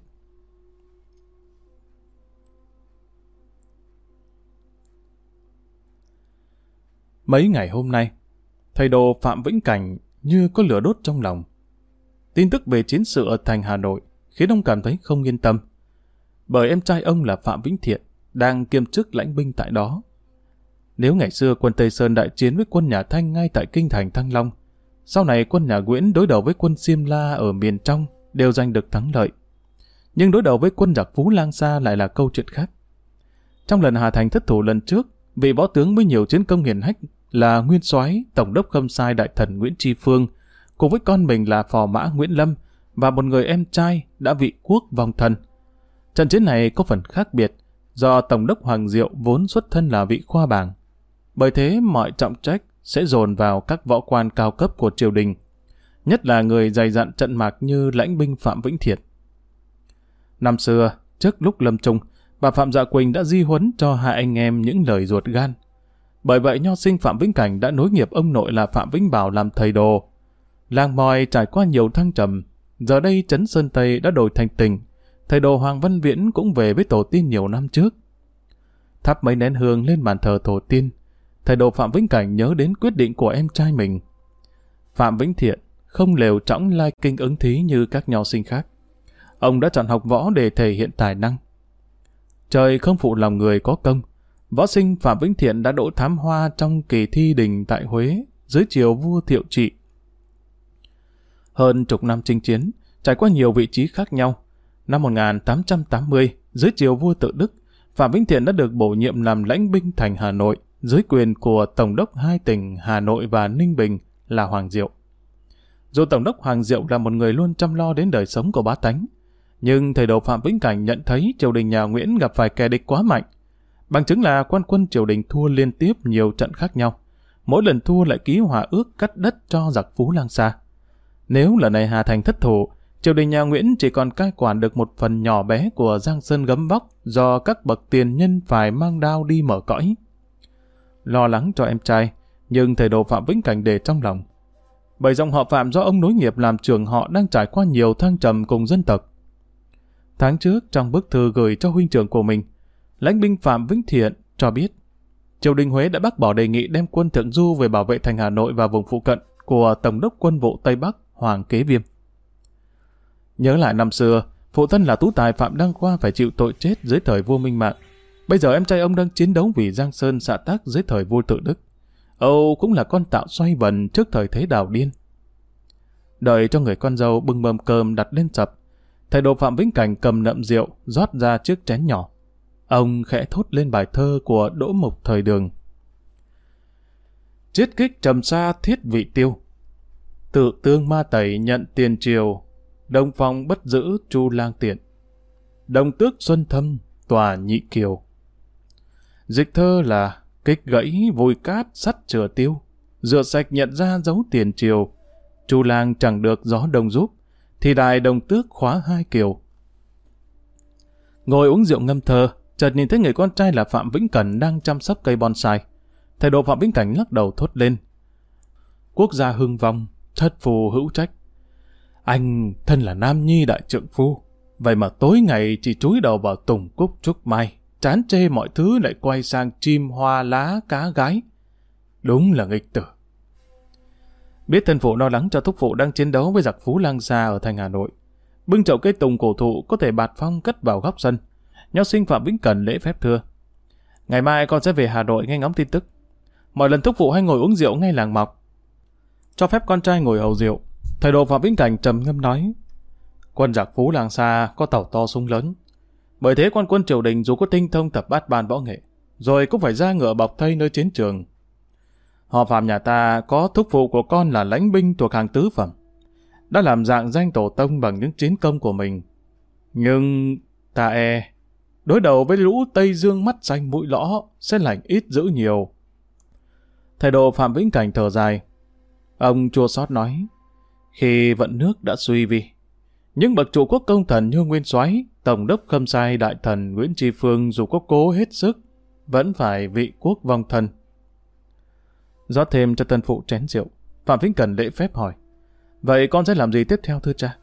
Mấy ngày hôm nay, thầy đồ Phạm Vĩnh Cảnh như có lửa đốt trong lòng. Tin tức về chiến sự ở thành Hà Nội khiến ông cảm thấy không yên tâm. Bởi em trai ông là Phạm Vĩnh Thiện, đang kiêm chức lãnh binh tại đó. Nếu ngày xưa quân Tây Sơn đại chiến với quân nhà Thanh ngay tại kinh thành Thăng Long, sau này quân nhà Nguyễn đối đầu với quân Siêm La ở miền trong đều giành được thắng lợi. Nhưng đối đầu với quân giặc Phú Lang Sa lại là câu chuyện khác. Trong lần Hà Thành thất thủ lần trước, vị võ tướng với nhiều chiến công hiển hách là nguyên soái tổng đốc khâm sai đại thần Nguyễn Tri Phương, cùng với con mình là phò mã Nguyễn Lâm và một người em trai đã vị quốc vong thân. Trận chiến này có phần khác biệt do tổng đốc Hoàng Diệu vốn xuất thân là vị khoa bảng. Bởi thế mọi trọng trách sẽ dồn vào các võ quan cao cấp của triều đình, nhất là người dày dặn trận mạc như lãnh binh Phạm Vĩnh Thiệt. Năm xưa, trước lúc lâm trung, bà Phạm Dạ Quỳnh đã di huấn cho hai anh em những lời ruột gan. Bởi vậy nho sinh Phạm Vĩnh Cảnh đã nối nghiệp ông nội là Phạm Vĩnh Bảo làm thầy đồ. Làng mòi trải qua nhiều thăng trầm, giờ đây Trấn Sơn Tây đã đổi thành tình. Thầy đồ Hoàng Văn Viễn cũng về với tổ tiên nhiều năm trước. Thắp mấy nén hương lên bàn thờ tổ tiên, thầy đồ Phạm Vĩnh Cảnh nhớ đến quyết định của em trai mình. Phạm Vĩnh Thiện không lều trõng lai kinh ứng thí như các nho sinh khác. Ông đã chọn học võ để thể hiện tài năng. Trời không phụ lòng người có công. Võ sinh Phạm Vĩnh Thiện đã đỗ thám hoa trong kỳ thi đình tại Huế dưới triều vua Thiệu Trị. Hơn chục năm chinh chiến, trải qua nhiều vị trí khác nhau. Năm 1880, dưới triều vua tự Đức, Phạm Vĩnh Thiện đã được bổ nhiệm làm lãnh binh thành Hà Nội dưới quyền của Tổng đốc hai tỉnh Hà Nội và Ninh Bình là Hoàng Diệu. Dù Tổng đốc Hoàng Diệu là một người luôn chăm lo đến đời sống của bá tánh, nhưng thầy đầu Phạm Vĩnh Cảnh nhận thấy triều đình nhà Nguyễn gặp phải kẻ địch quá mạnh. Bằng chứng là quan quân triều đình thua liên tiếp nhiều trận khác nhau. Mỗi lần thua lại ký hòa ước cắt đất cho giặc Phú Lang Sa. Nếu lần này Hà Thành thất thủ, triều đình nhà Nguyễn chỉ còn cai quản được một phần nhỏ bé của Giang Sơn gấm vóc do các bậc tiền nhân phải mang đao đi mở cõi. Lo lắng cho em trai, nhưng thầy đồ Phạm Vĩnh Cảnh để trong lòng. Bởi dòng họ Phạm do ông nối nghiệp làm trường họ đang trải qua nhiều thăng trầm cùng dân tộc. Tháng trước, trong bức thư gửi cho huynh trưởng của mình, lãnh binh Phạm Vĩnh Thiện cho biết triều đình Huế đã bác bỏ đề nghị đem quân thượng du về bảo vệ thành Hà Nội và vùng phụ cận của Tổng đốc quân vụ Tây Bắc Hoàng Kế Viêm. Nhớ lại năm xưa, phụ thân là tú tài Phạm Đăng Khoa phải chịu tội chết dưới thời vua Minh Mạng. Bây giờ em trai ông đang chiến đấu vì Giang Sơn xạ tác dưới thời vua Tự Đức. Âu cũng là con tạo xoay vần trước thời thế đào điên. Đợi cho người con dâu bưng mâm cơm đặt lên sập, thầy đồ Phạm Vĩnh Cảnh cầm nậm rượu rót ra chiếc chén nhỏ. Ông khẽ thốt lên bài thơ của Đỗ Mục thời đường. Chiết kích trầm xa thiết vị tiêu. Tự tương ma tẩy nhận tiền triều. Đông phong bất giữ chu lang tiện. Đồng tước xuân thâm tòa nhị kiều. Dịch thơ là kích gãy vùi cát sắt chừa tiêu. Rửa sạch nhận ra dấu tiền triều. Chu lang chẳng được gió đồng giúp. Thì đài đồng tước khóa hai kiều. Ngồi uống rượu ngâm thơ, chợt nhìn thấy người con trai là Phạm Vĩnh Cần đang chăm sóc cây bonsai. Thầy độ Phạm Vĩnh Cảnh lắc đầu thốt lên. Quốc gia hưng vong, thất phù hữu trách. Anh thân là nam nhi đại trượng phu, vậy mà tối ngày chỉ chúi đầu vào tùng cúc trúc mai, chán chê mọi thứ lại quay sang chim hoa lá cá gái. Đúng là nghịch tử. Biết thân phụ lo lắng cho thúc phụ đang chiến đấu với giặc phú lang xa ở thành Hà Nội. Bưng chậu cây tùng cổ thụ có thể bạt phong cất vào góc sân. Nho sinh Phạm Vĩnh Cần lễ phép thưa. Ngày mai con sẽ về Hà Nội nghe ngóng tin tức. Mọi lần thúc phụ hay ngồi uống rượu ngay làng mọc. Cho phép con trai ngồi hầu rượu. Thầy đồ Phạm Vĩnh Cảnh trầm ngâm nói. Quân giặc phú làng xa có tàu to súng lớn. Bởi thế quan quân triều đình dù có tinh thông tập bát ban võ nghệ, rồi cũng phải ra ngựa bọc thây nơi chiến trường. Họ phạm nhà ta có thúc phụ của con là lãnh binh thuộc hàng tứ phẩm. Đã làm dạng danh tổ tông bằng những chiến công của mình. Nhưng ta e đối đầu với lũ Tây Dương mắt xanh mũi lõ sẽ lạnh ít dữ nhiều. Thầy đồ Phạm Vĩnh Cảnh thở dài. Ông chua sót nói, khi vận nước đã suy vi, những bậc trụ quốc công thần như Nguyên Soái, Tổng đốc Khâm Sai Đại Thần Nguyễn Tri Phương dù có cố hết sức, vẫn phải vị quốc vong thân. rót thêm cho tân phụ chén rượu, Phạm Vĩnh Cần lễ phép hỏi, vậy con sẽ làm gì tiếp theo thưa cha?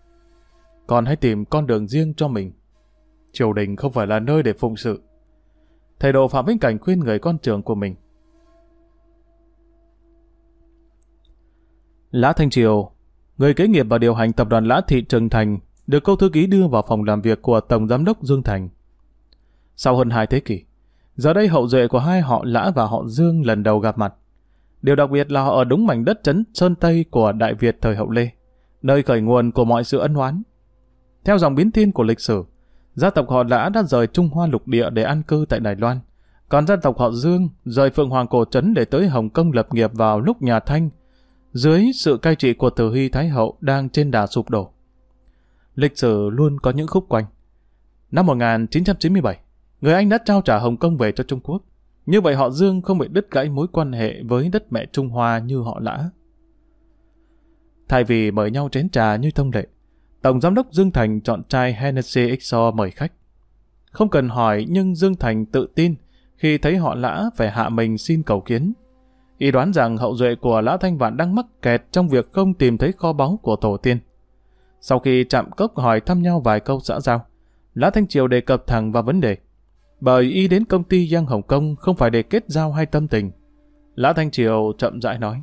Con hãy tìm con đường riêng cho mình. Triều đình không phải là nơi để phụng sự. Thầy đồ Phạm Vĩnh Cảnh khuyên người con trưởng của mình. Lã Thanh Triều, người kế nghiệp và điều hành tập đoàn Lã Thị Trừng Thành, được câu thư ký đưa vào phòng làm việc của Tổng Giám đốc Dương Thành. Sau hơn hai thế kỷ, giờ đây hậu duệ của hai họ Lã và họ Dương lần đầu gặp mặt. Điều đặc biệt là họ ở đúng mảnh đất trấn Sơn Tây của Đại Việt thời hậu Lê, nơi khởi nguồn của mọi sự ân oán. Theo dòng biến thiên của lịch sử, gia tộc họ Lã đã rời Trung Hoa lục địa để an cư tại Đài Loan, còn gia tộc họ Dương rời Phượng Hoàng Cổ Trấn để tới Hồng Kông lập nghiệp vào lúc nhà Thanh, dưới sự cai trị của Tử Hy Thái Hậu đang trên đà sụp đổ. Lịch sử luôn có những khúc quanh. Năm 1997, người Anh đã trao trả Hồng Kông về cho Trung Quốc. Như vậy họ Dương không bị đứt gãy mối quan hệ với đất mẹ Trung Hoa như họ Lã. Thay vì mời nhau chén trà như thông lệ, Tổng Giám đốc Dương Thành chọn trai Hennessy XO mời khách. Không cần hỏi nhưng Dương Thành tự tin khi thấy họ Lã phải hạ mình xin cầu kiến. Y đoán rằng hậu duệ của Lã Thanh Vạn đang mắc kẹt trong việc không tìm thấy kho báu của tổ tiên. Sau khi chạm cốc hỏi thăm nhau vài câu xã giao, Lã Thanh Triều đề cập thẳng vào vấn đề. Bởi y đến công ty Giang Hồng Kông không phải để kết giao hay tâm tình. Lã Thanh Triều chậm rãi nói.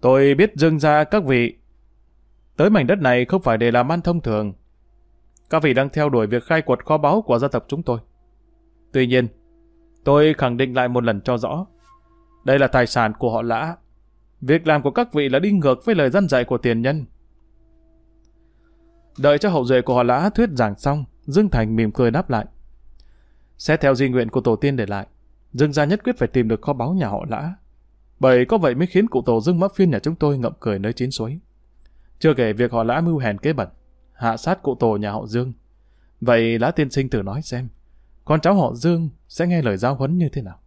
Tôi biết Dương ra các vị. Tới mảnh đất này không phải để làm ăn thông thường. Các vị đang theo đuổi việc khai quật kho báu của gia tộc chúng tôi. Tuy nhiên, tôi khẳng định lại một lần cho rõ. Đây là tài sản của họ lã. Việc làm của các vị là đi ngược với lời dân dạy của tiền nhân. Đợi cho hậu duệ của họ lã thuyết giảng xong, Dương Thành mỉm cười đáp lại. Sẽ theo di nguyện của tổ tiên để lại, Dương gia nhất quyết phải tìm được kho báu nhà họ lã. Bởi có vậy mới khiến cụ tổ Dương Mắc Phiên nhà chúng tôi ngậm cười nơi chín suối. Chưa kể việc họ lã mưu hèn kế bẩn, hạ sát cụ tổ nhà họ Dương. Vậy lã tiên sinh thử nói xem, con cháu họ Dương sẽ nghe lời giao huấn như thế nào?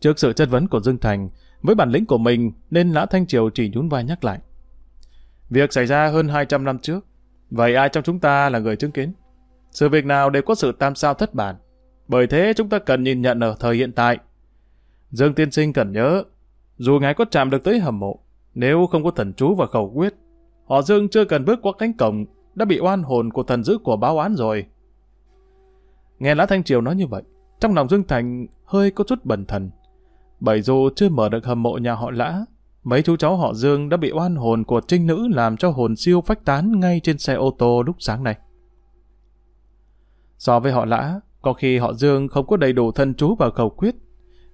Trước sự chất vấn của Dương Thành, với bản lĩnh của mình nên Lã Thanh Triều chỉ nhún vai nhắc lại. Việc xảy ra hơn 200 năm trước, vậy ai trong chúng ta là người chứng kiến? Sự việc nào đều có sự tam sao thất bản, bởi thế chúng ta cần nhìn nhận ở thời hiện tại. Dương Tiên Sinh cần nhớ, dù ngài có chạm được tới hầm mộ, nếu không có thần chú và khẩu quyết, họ Dương chưa cần bước qua cánh cổng, đã bị oan hồn của thần dữ của báo án rồi. Nghe Lã Thanh Triều nói như vậy, trong lòng Dương Thành hơi có chút bần thần. Bởi dù chưa mở được hầm mộ nhà họ Lã, mấy chú cháu họ Dương đã bị oan hồn của trinh nữ làm cho hồn siêu phách tán ngay trên xe ô tô lúc sáng nay. So với họ Lã, có khi họ Dương không có đầy đủ thân chú và khẩu quyết,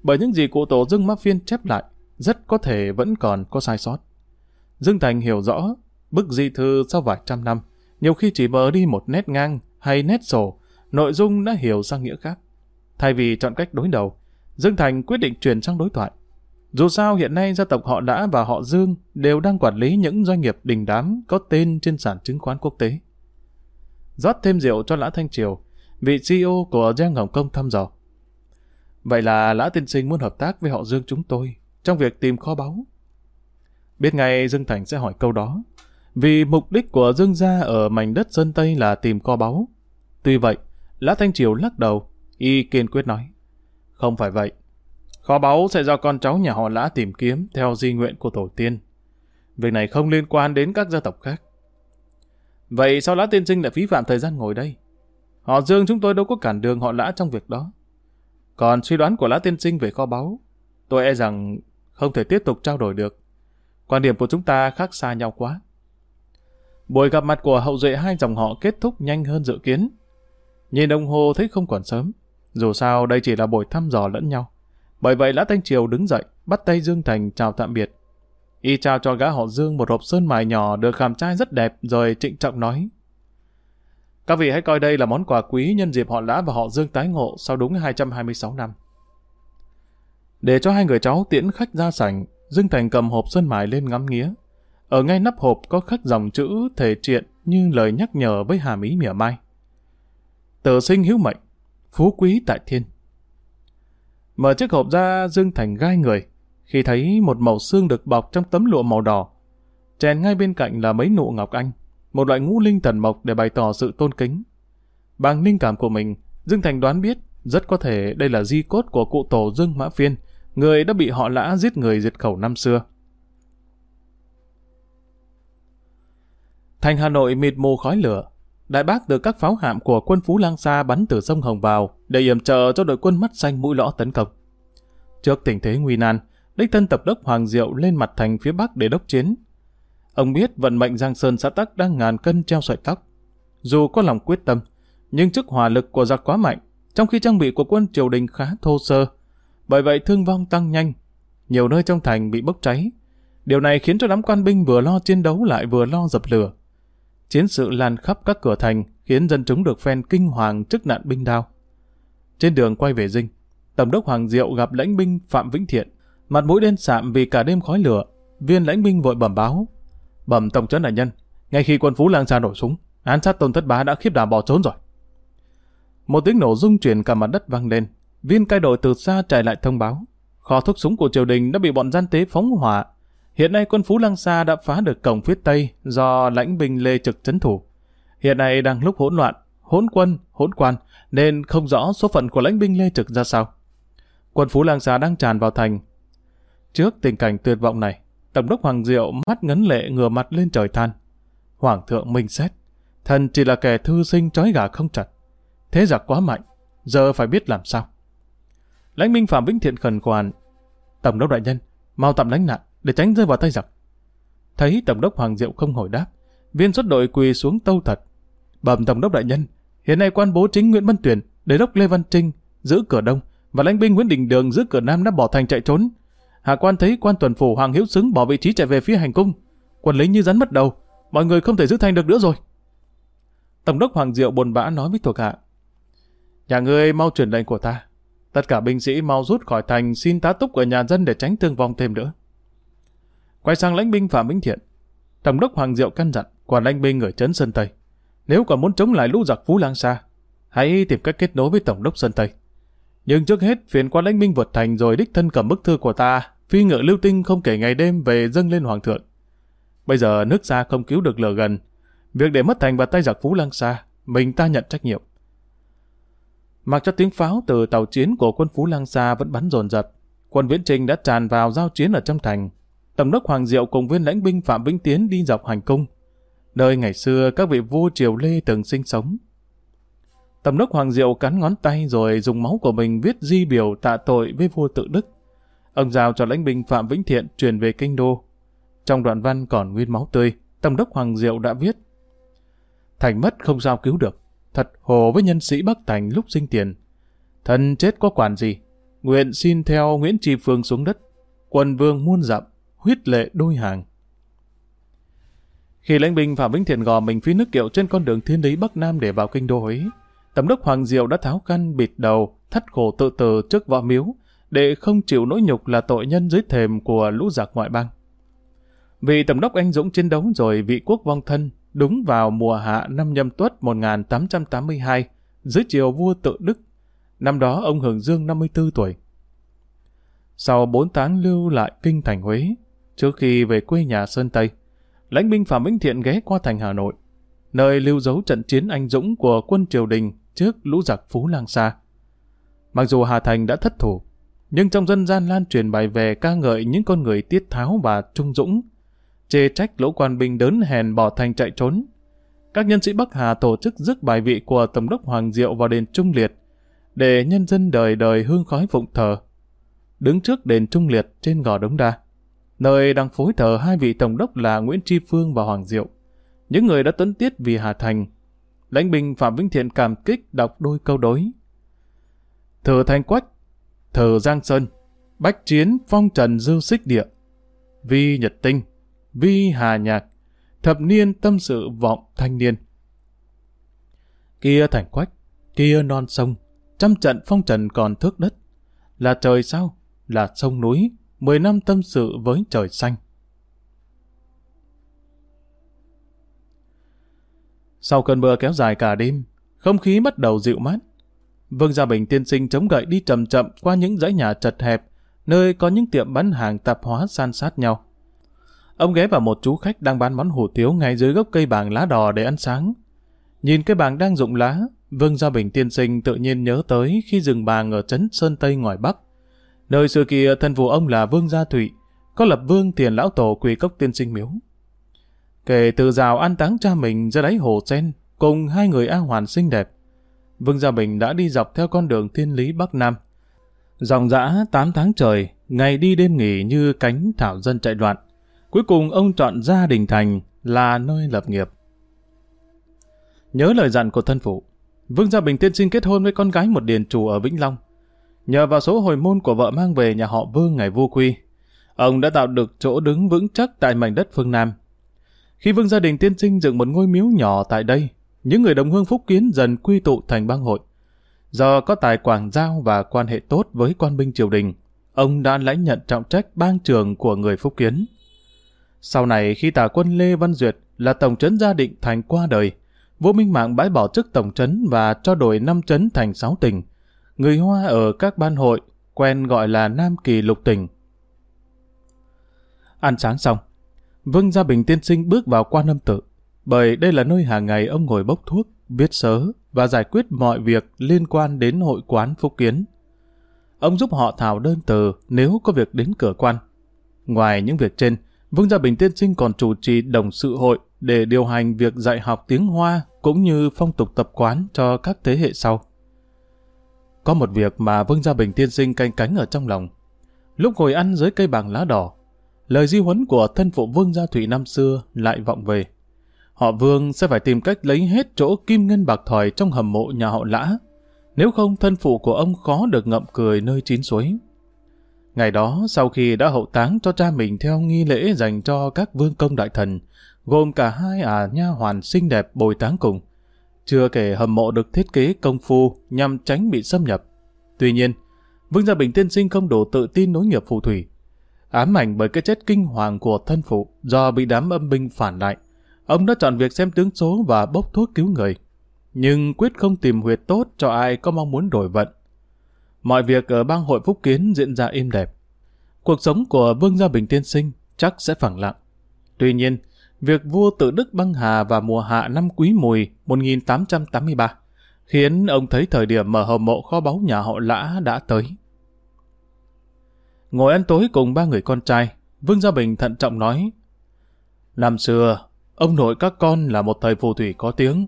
bởi những gì cụ tổ Dương Mắc Phiên chép lại, rất có thể vẫn còn có sai sót. Dương Thành hiểu rõ, bức di thư sau vài trăm năm, nhiều khi chỉ mở đi một nét ngang hay nét sổ, nội dung đã hiểu sang nghĩa khác. Thay vì chọn cách đối đầu, Dương Thành quyết định chuyển sang đối thoại. Dù sao hiện nay gia tộc họ đã và họ Dương đều đang quản lý những doanh nghiệp đình đám có tên trên sàn chứng khoán quốc tế. rót thêm rượu cho Lã Thanh Triều, vị CEO của Giang Hồng Kông thăm dò. Vậy là Lã Tiên Sinh muốn hợp tác với họ Dương chúng tôi trong việc tìm kho báu. Biết ngay Dương Thành sẽ hỏi câu đó, vì mục đích của Dương gia ở mảnh đất Sơn Tây là tìm kho báu. Tuy vậy, Lã Thanh Triều lắc đầu, y kiên quyết nói. Không phải vậy. Kho báu sẽ do con cháu nhà họ Lã tìm kiếm theo di nguyện của tổ tiên. Việc này không liên quan đến các gia tộc khác. Vậy sao Lã Tiên Sinh lại phí phạm thời gian ngồi đây? Họ Dương chúng tôi đâu có cản đường họ Lã trong việc đó. Còn suy đoán của Lã Tiên Sinh về kho báu, tôi e rằng không thể tiếp tục trao đổi được. Quan điểm của chúng ta khác xa nhau quá. Buổi gặp mặt của hậu duệ hai dòng họ kết thúc nhanh hơn dự kiến. Nhìn đồng hồ thấy không còn sớm. Dù sao đây chỉ là buổi thăm dò lẫn nhau. Bởi vậy Lã Thanh Triều đứng dậy, bắt tay Dương Thành chào tạm biệt. Y trao cho gã họ Dương một hộp sơn mài nhỏ được khảm trai rất đẹp rồi trịnh trọng nói. Các vị hãy coi đây là món quà quý nhân dịp họ Lã và họ Dương tái ngộ sau đúng 226 năm. Để cho hai người cháu tiễn khách ra sảnh, Dương Thành cầm hộp sơn mài lên ngắm nghía. Ở ngay nắp hộp có khắc dòng chữ thể triện như lời nhắc nhở với hàm ý mỉa mai. Tử sinh hữu mệnh, phú quý tại thiên. Mở chiếc hộp ra Dương Thành gai người, khi thấy một màu xương được bọc trong tấm lụa màu đỏ. Chèn ngay bên cạnh là mấy nụ ngọc anh, một loại ngũ linh thần mộc để bày tỏ sự tôn kính. Bằng linh cảm của mình, Dương Thành đoán biết rất có thể đây là di cốt của cụ tổ Dương Mã Phiên, người đã bị họ lã giết người diệt khẩu năm xưa. Thành Hà Nội mịt mù khói lửa, đại bác được các pháo hạm của quân Phú Lang Sa bắn từ sông Hồng vào để yểm trợ cho đội quân mắt xanh mũi lõ tấn công. Trước tình thế nguy nan, đích thân tập đốc Hoàng Diệu lên mặt thành phía bắc để đốc chiến. Ông biết vận mệnh Giang Sơn xã Tắc đang ngàn cân treo sợi tóc. Dù có lòng quyết tâm, nhưng chức hỏa lực của giặc quá mạnh, trong khi trang bị của quân triều đình khá thô sơ. Bởi vậy thương vong tăng nhanh, nhiều nơi trong thành bị bốc cháy. Điều này khiến cho đám quan binh vừa lo chiến đấu lại vừa lo dập lửa. Chiến sự lan khắp các cửa thành, khiến dân chúng được phen kinh hoàng trước nạn binh đao. Trên đường quay về dinh, Tổng đốc Hoàng Diệu gặp lãnh binh Phạm Vĩnh Thiện, mặt mũi đen sạm vì cả đêm khói lửa. Viên lãnh binh vội bẩm báo. Bẩm tổng trấn đại nhân, ngay khi quân Phú Lang Sa nổ súng, án sát Tôn Thất Bá đã khiếp đảm bỏ trốn rồi. Một tiếng nổ rung chuyển cả mặt đất vang lên. Viên cai đội từ xa chạy lại thông báo. Kho thuốc súng của triều đình đã bị bọn gian tế phóng hỏa, Hiện nay quân Phú Lăng Sa đã phá được cổng phía Tây do lãnh binh Lê Trực chấn thủ. Hiện nay đang lúc hỗn loạn, hỗn quân, hỗn quan, nên không rõ số phận của lãnh binh Lê Trực ra sao. Quân Phú Lăng Sa đang tràn vào thành. Trước tình cảnh tuyệt vọng này, Tổng đốc Hoàng Diệu mắt ngấn lệ ngửa mặt lên trời than. Hoàng thượng minh xét, thần chỉ là kẻ thư sinh trói gà không chặt. Thế giặc quá mạnh, giờ phải biết làm sao. Lãnh binh Phạm Vĩnh Thiện khẩn khoản. Tổng đốc đại nhân, mau tạm lánh nạn, để tránh rơi vào tay giặc. Thấy tổng đốc Hoàng Diệu không hồi đáp, viên xuất đội quỳ xuống tâu thật. Bẩm tổng đốc đại nhân, hiện nay quan bố chính Nguyễn Văn Tuyển, đế đốc Lê Văn Trinh giữ cửa đông và lãnh binh Nguyễn Đình Đường giữ cửa nam đã bỏ thành chạy trốn. Hạ quan thấy quan tuần phủ Hoàng Hiếu Xứng bỏ vị trí chạy về phía hành cung, quân lính như rắn mất đầu, mọi người không thể giữ thành được nữa rồi. Tổng đốc Hoàng Diệu buồn bã nói với thuộc hạ. Nhà ngươi mau truyền lệnh của ta. Tất cả binh sĩ mau rút khỏi thành xin tá túc ở nhà dân để tránh thương vong thêm nữa. Quay sang lãnh binh Phạm Vĩnh Thiện. Tổng đốc Hoàng Diệu căn dặn quản lãnh binh ở trấn Sơn Tây. Nếu còn muốn chống lại lũ giặc Phú Lang Sa, hãy tìm cách kết nối với Tổng đốc Sơn Tây. Nhưng trước hết, phiền quan lãnh binh vượt thành rồi đích thân cầm bức thư của ta, phi ngựa lưu tinh không kể ngày đêm về dâng lên Hoàng thượng. Bây giờ nước xa không cứu được lửa gần. Việc để mất thành vào tay giặc Phú Lang Sa, mình ta nhận trách nhiệm. Mặc cho tiếng pháo từ tàu chiến của quân Phú Lang Sa vẫn bắn dồn dập, quân Viễn Trinh đã tràn vào giao chiến ở trong thành. Tổng đốc Hoàng Diệu cùng viên lãnh binh Phạm Vĩnh Tiến đi dọc hành cung. nơi ngày xưa các vị vua triều Lê từng sinh sống. Tầm đốc Hoàng Diệu cắn ngón tay rồi dùng máu của mình viết di biểu tạ tội với vua tự Đức. Ông giao cho lãnh binh Phạm Vĩnh Thiện truyền về kinh đô. Trong đoạn văn còn nguyên máu tươi, Tổng đốc Hoàng Diệu đã viết Thành mất không sao cứu được, thật hồ với nhân sĩ Bắc Thành lúc sinh tiền. Thần chết có quản gì, nguyện xin theo Nguyễn Tri Phương xuống đất, quần vương muôn dặm, huyết lệ đôi hàng. Khi lãnh binh Phạm Vĩnh Thiện gò mình phía nước kiệu trên con đường thiên lý Bắc Nam để vào kinh đô Huế, Tổng đốc Hoàng Diệu đã tháo khăn bịt đầu, thắt khổ tự tử trước võ miếu, để không chịu nỗi nhục là tội nhân dưới thềm của lũ giặc ngoại bang. Vì tổng đốc anh dũng chiến đấu rồi vị quốc vong thân, đúng vào mùa hạ năm nhâm tuất 1882, dưới triều vua tự Đức. Năm đó ông hưởng dương 54 tuổi. Sau 4 tháng lưu lại kinh thành Huế, trước khi về quê nhà Sơn Tây, lãnh binh Phạm Vĩnh Thiện ghé qua thành Hà Nội, nơi lưu dấu trận chiến anh dũng của quân triều đình trước lũ giặc Phú Lang Sa. Mặc dù Hà Thành đã thất thủ, nhưng trong dân gian lan truyền bài về ca ngợi những con người tiết tháo và trung dũng, chê trách lỗ quan binh đớn hèn bỏ thành chạy trốn. Các nhân sĩ Bắc Hà tổ chức rước bài vị của Tổng đốc Hoàng Diệu vào đền Trung Liệt, để nhân dân đời đời hương khói phụng thờ. Đứng trước đền Trung Liệt trên gò Đống Đa, nơi đang phối thờ hai vị Tổng đốc là Nguyễn Tri Phương và Hoàng Diệu, những người đã tuấn tiết vì Hà Thành. Lãnh binh Phạm Vĩnh Thiện cảm kích đọc đôi câu đối. Thờ Thanh Quách, thờ Giang Sơn, Bách Chiến phong trần dư xích địa, Vi Nhật Tinh, Vi Hà Nhạc, thập niên tâm sự vọng thanh niên. Kia Thành Quách, kia non sông, trăm trận phong trần còn thước đất. Là trời sao, là sông núi, mười năm tâm sự với trời xanh. Sau cơn mưa kéo dài cả đêm, không khí bắt đầu dịu mát. Vương Gia Bình tiên sinh chống gậy đi chậm chậm qua những dãy nhà chật hẹp, nơi có những tiệm bán hàng tạp hóa san sát nhau. Ông ghé vào một chú khách đang bán món hủ tiếu ngay dưới gốc cây bàng lá đỏ để ăn sáng. Nhìn cái bàng đang rụng lá, Vương Gia Bình tiên sinh tự nhiên nhớ tới khi dừng bàng ở trấn Sơn Tây ngoài Bắc. Nơi xưa kia thân phụ ông là Vương Gia Thụy, có lập vương tiền lão tổ quỳ cốc tiên sinh miếu. Kể từ rào an táng cha mình ra đáy hồ sen, cùng hai người A Hoàn xinh đẹp, Vương Gia Bình đã đi dọc theo con đường thiên lý Bắc Nam. Dòng dã 8 tháng trời, ngày đi đêm nghỉ như cánh thảo dân chạy loạn. Cuối cùng ông chọn gia đình thành là nơi lập nghiệp. Nhớ lời dặn của thân phụ, Vương Gia Bình tiên sinh kết hôn với con gái một điền chủ ở Vĩnh Long. Nhờ vào số hồi môn của vợ mang về nhà họ Vương ngày vua quy, ông đã tạo được chỗ đứng vững chắc tại mảnh đất phương Nam. Khi Vương gia đình tiên sinh dựng một ngôi miếu nhỏ tại đây, những người đồng hương phúc kiến dần quy tụ thành bang hội. Do có tài quảng giao và quan hệ tốt với quan binh triều đình, ông đã lãnh nhận trọng trách bang trường của người phúc kiến. Sau này khi tả quân Lê Văn Duyệt là tổng trấn gia định thành qua đời, vua Minh Mạng bãi bỏ chức tổng trấn và cho đổi năm trấn thành sáu tỉnh. Người Hoa ở các ban hội quen gọi là Nam Kỳ Lục tỉnh. Ăn sáng xong, Vương Gia Bình tiên sinh bước vào quan âm tự, bởi đây là nơi hàng ngày ông ngồi bốc thuốc, viết sớ và giải quyết mọi việc liên quan đến hội quán phúc kiến. Ông giúp họ thảo đơn từ nếu có việc đến cửa quan. Ngoài những việc trên, Vương Gia Bình tiên sinh còn chủ trì đồng sự hội để điều hành việc dạy học tiếng Hoa cũng như phong tục tập quán cho các thế hệ sau. Có một việc mà Vương Gia Bình tiên sinh canh cánh ở trong lòng. Lúc ngồi ăn dưới cây bàng lá đỏ, lời di huấn của thân phụ Vương Gia Thủy năm xưa lại vọng về. Họ Vương sẽ phải tìm cách lấy hết chỗ kim ngân bạc thỏi trong hầm mộ nhà họ Lã, nếu không thân phụ của ông khó được ngậm cười nơi chín suối. Ngày đó, sau khi đã hậu táng cho cha mình theo nghi lễ dành cho các vương công đại thần, gồm cả hai à nha hoàn xinh đẹp bồi táng cùng, chưa kể hầm mộ được thiết kế công phu nhằm tránh bị xâm nhập. Tuy nhiên, Vương Gia Bình tiên sinh không đủ tự tin nối nghiệp phù thủy, Ám ảnh bởi cái chết kinh hoàng của thân phụ do bị đám âm binh phản lại, ông đã chọn việc xem tướng số và bốc thuốc cứu người. Nhưng quyết không tìm huyệt tốt cho ai có mong muốn đổi vận. Mọi việc ở bang hội Phúc Kiến diễn ra êm đẹp. Cuộc sống của Vương Gia Bình tiên sinh chắc sẽ phẳng lặng. Tuy nhiên, việc vua tự Đức băng hà vào mùa hạ năm Quý Mùi 1883 khiến ông thấy thời điểm mở hầm mộ kho báu nhà họ Lã đã tới. Ngồi ăn tối cùng ba người con trai, Vương Gia Bình thận trọng nói, Năm xưa, ông nội các con là một thầy phù thủy có tiếng.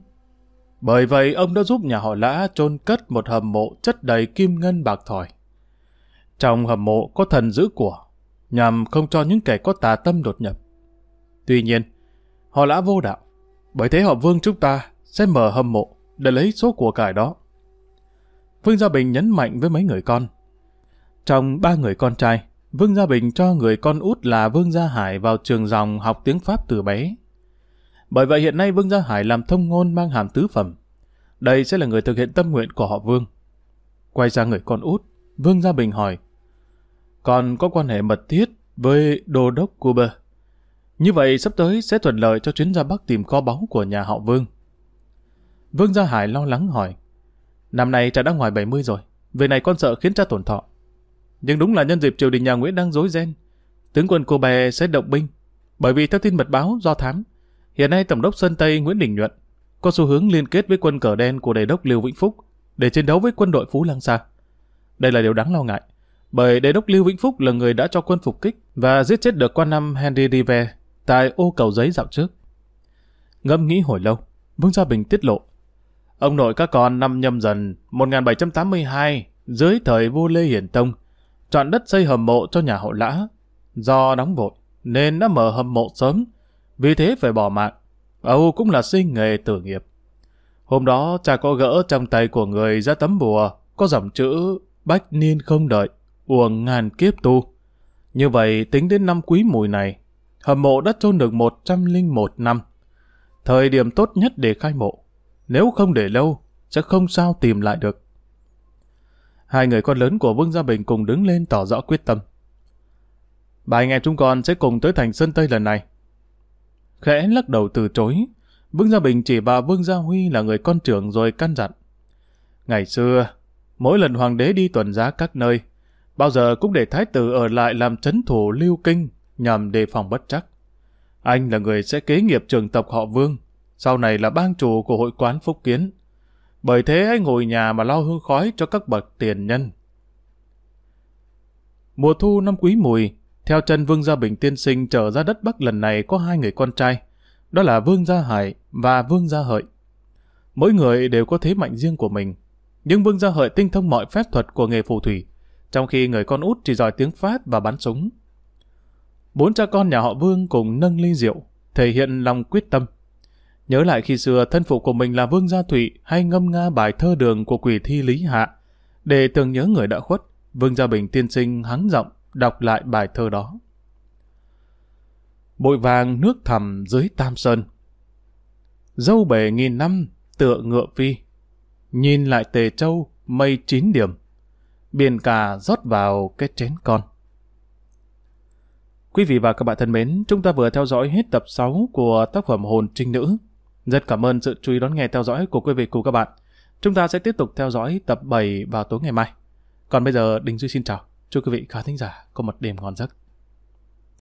Bởi vậy ông đã giúp nhà họ Lã chôn cất một hầm mộ chất đầy kim ngân bạc thỏi. Trong hầm mộ có thần giữ của, nhằm không cho những kẻ có tà tâm đột nhập. Tuy nhiên, họ Lã vô đạo, bởi thế họ Vương chúng ta sẽ mở hầm mộ để lấy số của cải đó. Vương Gia Bình nhấn mạnh với mấy người con. Trong ba người con trai, Vương Gia Bình cho người con út là Vương Gia Hải vào trường dòng học tiếng Pháp từ bé. Bởi vậy hiện nay Vương Gia Hải làm thông ngôn mang hàm tứ phẩm. Đây sẽ là người thực hiện tâm nguyện của họ Vương. Quay ra người con út, Vương Gia Bình hỏi. Còn có quan hệ mật thiết với đô đốc Cuba. Như vậy sắp tới sẽ thuận lợi cho chuyến ra Bắc tìm kho báu của nhà họ Vương. Vương Gia Hải lo lắng hỏi. Năm nay cha đã ngoài 70 rồi. Về này con sợ khiến cha tổn thọ. Nhưng đúng là nhân dịp triều đình nhà Nguyễn đang dối ren. Tướng quân cô bè sẽ động binh. Bởi vì theo tin mật báo do thám, hiện nay Tổng đốc Sơn Tây Nguyễn Đình Nhuận có xu hướng liên kết với quân cờ đen của đề đốc Lưu Vĩnh Phúc để chiến đấu với quân đội Phú Lăng Sa. Đây là điều đáng lo ngại, bởi đề đốc Lưu Vĩnh Phúc là người đã cho quân phục kích và giết chết được quan năm Henry Rive tại ô cầu giấy dạo trước. Ngâm nghĩ hồi lâu, Vương Gia Bình tiết lộ. Ông nội các con năm nhâm dần 1782 dưới thời vua Lê Hiển Tông chọn đất xây hầm mộ cho nhà hậu lã. Do đóng vội, nên đã mở hầm mộ sớm, vì thế phải bỏ mạng. Âu cũng là sinh nghề tử nghiệp. Hôm đó cha có gỡ trong tay của người ra tấm bùa, có dòng chữ Bách niên không đợi, uổng ngàn kiếp tu. Như vậy tính đến năm quý mùi này, hầm mộ đã chôn được 101 năm. Thời điểm tốt nhất để khai mộ. Nếu không để lâu, sẽ không sao tìm lại được. Hai người con lớn của Vương Gia Bình cùng đứng lên tỏ rõ quyết tâm. Ba anh em chúng con sẽ cùng tới thành Sơn Tây lần này. Khẽ lắc đầu từ chối, Vương Gia Bình chỉ vào Vương Gia Huy là người con trưởng rồi căn dặn. Ngày xưa, mỗi lần hoàng đế đi tuần giá các nơi, bao giờ cũng để thái tử ở lại làm chấn thủ lưu kinh nhằm đề phòng bất chắc. Anh là người sẽ kế nghiệp trường tộc họ Vương, sau này là bang chủ của hội quán Phúc Kiến. Bởi thế hãy ngồi nhà mà lo hương khói cho các bậc tiền nhân. Mùa thu năm quý mùi, theo chân Vương Gia Bình tiên sinh trở ra đất Bắc lần này có hai người con trai, đó là Vương Gia Hải và Vương Gia Hợi. Mỗi người đều có thế mạnh riêng của mình, nhưng Vương Gia Hợi tinh thông mọi phép thuật của nghề phù thủy, trong khi người con út chỉ giỏi tiếng Pháp và bắn súng. Bốn cha con nhà họ Vương cùng nâng ly rượu, thể hiện lòng quyết tâm. Nhớ lại khi xưa thân phụ của mình là Vương Gia Thụy hay ngâm nga bài thơ đường của quỷ thi Lý Hạ. Để tưởng nhớ người đã khuất, Vương Gia Bình tiên sinh hắng giọng đọc lại bài thơ đó. Bội vàng nước thầm dưới tam sơn. Dâu bể nghìn năm tựa ngựa phi. Nhìn lại tề châu mây chín điểm. Biển cả rót vào cái chén con. Quý vị và các bạn thân mến, chúng ta vừa theo dõi hết tập 6 của tác phẩm Hồn Trinh Nữ. Rất cảm ơn sự chú ý đón nghe theo dõi của quý vị cùng các bạn. Chúng ta sẽ tiếp tục theo dõi tập 7 vào tối ngày mai. Còn bây giờ, Đình Duy xin chào. Chúc quý vị khán thính giả có một đêm ngon giấc.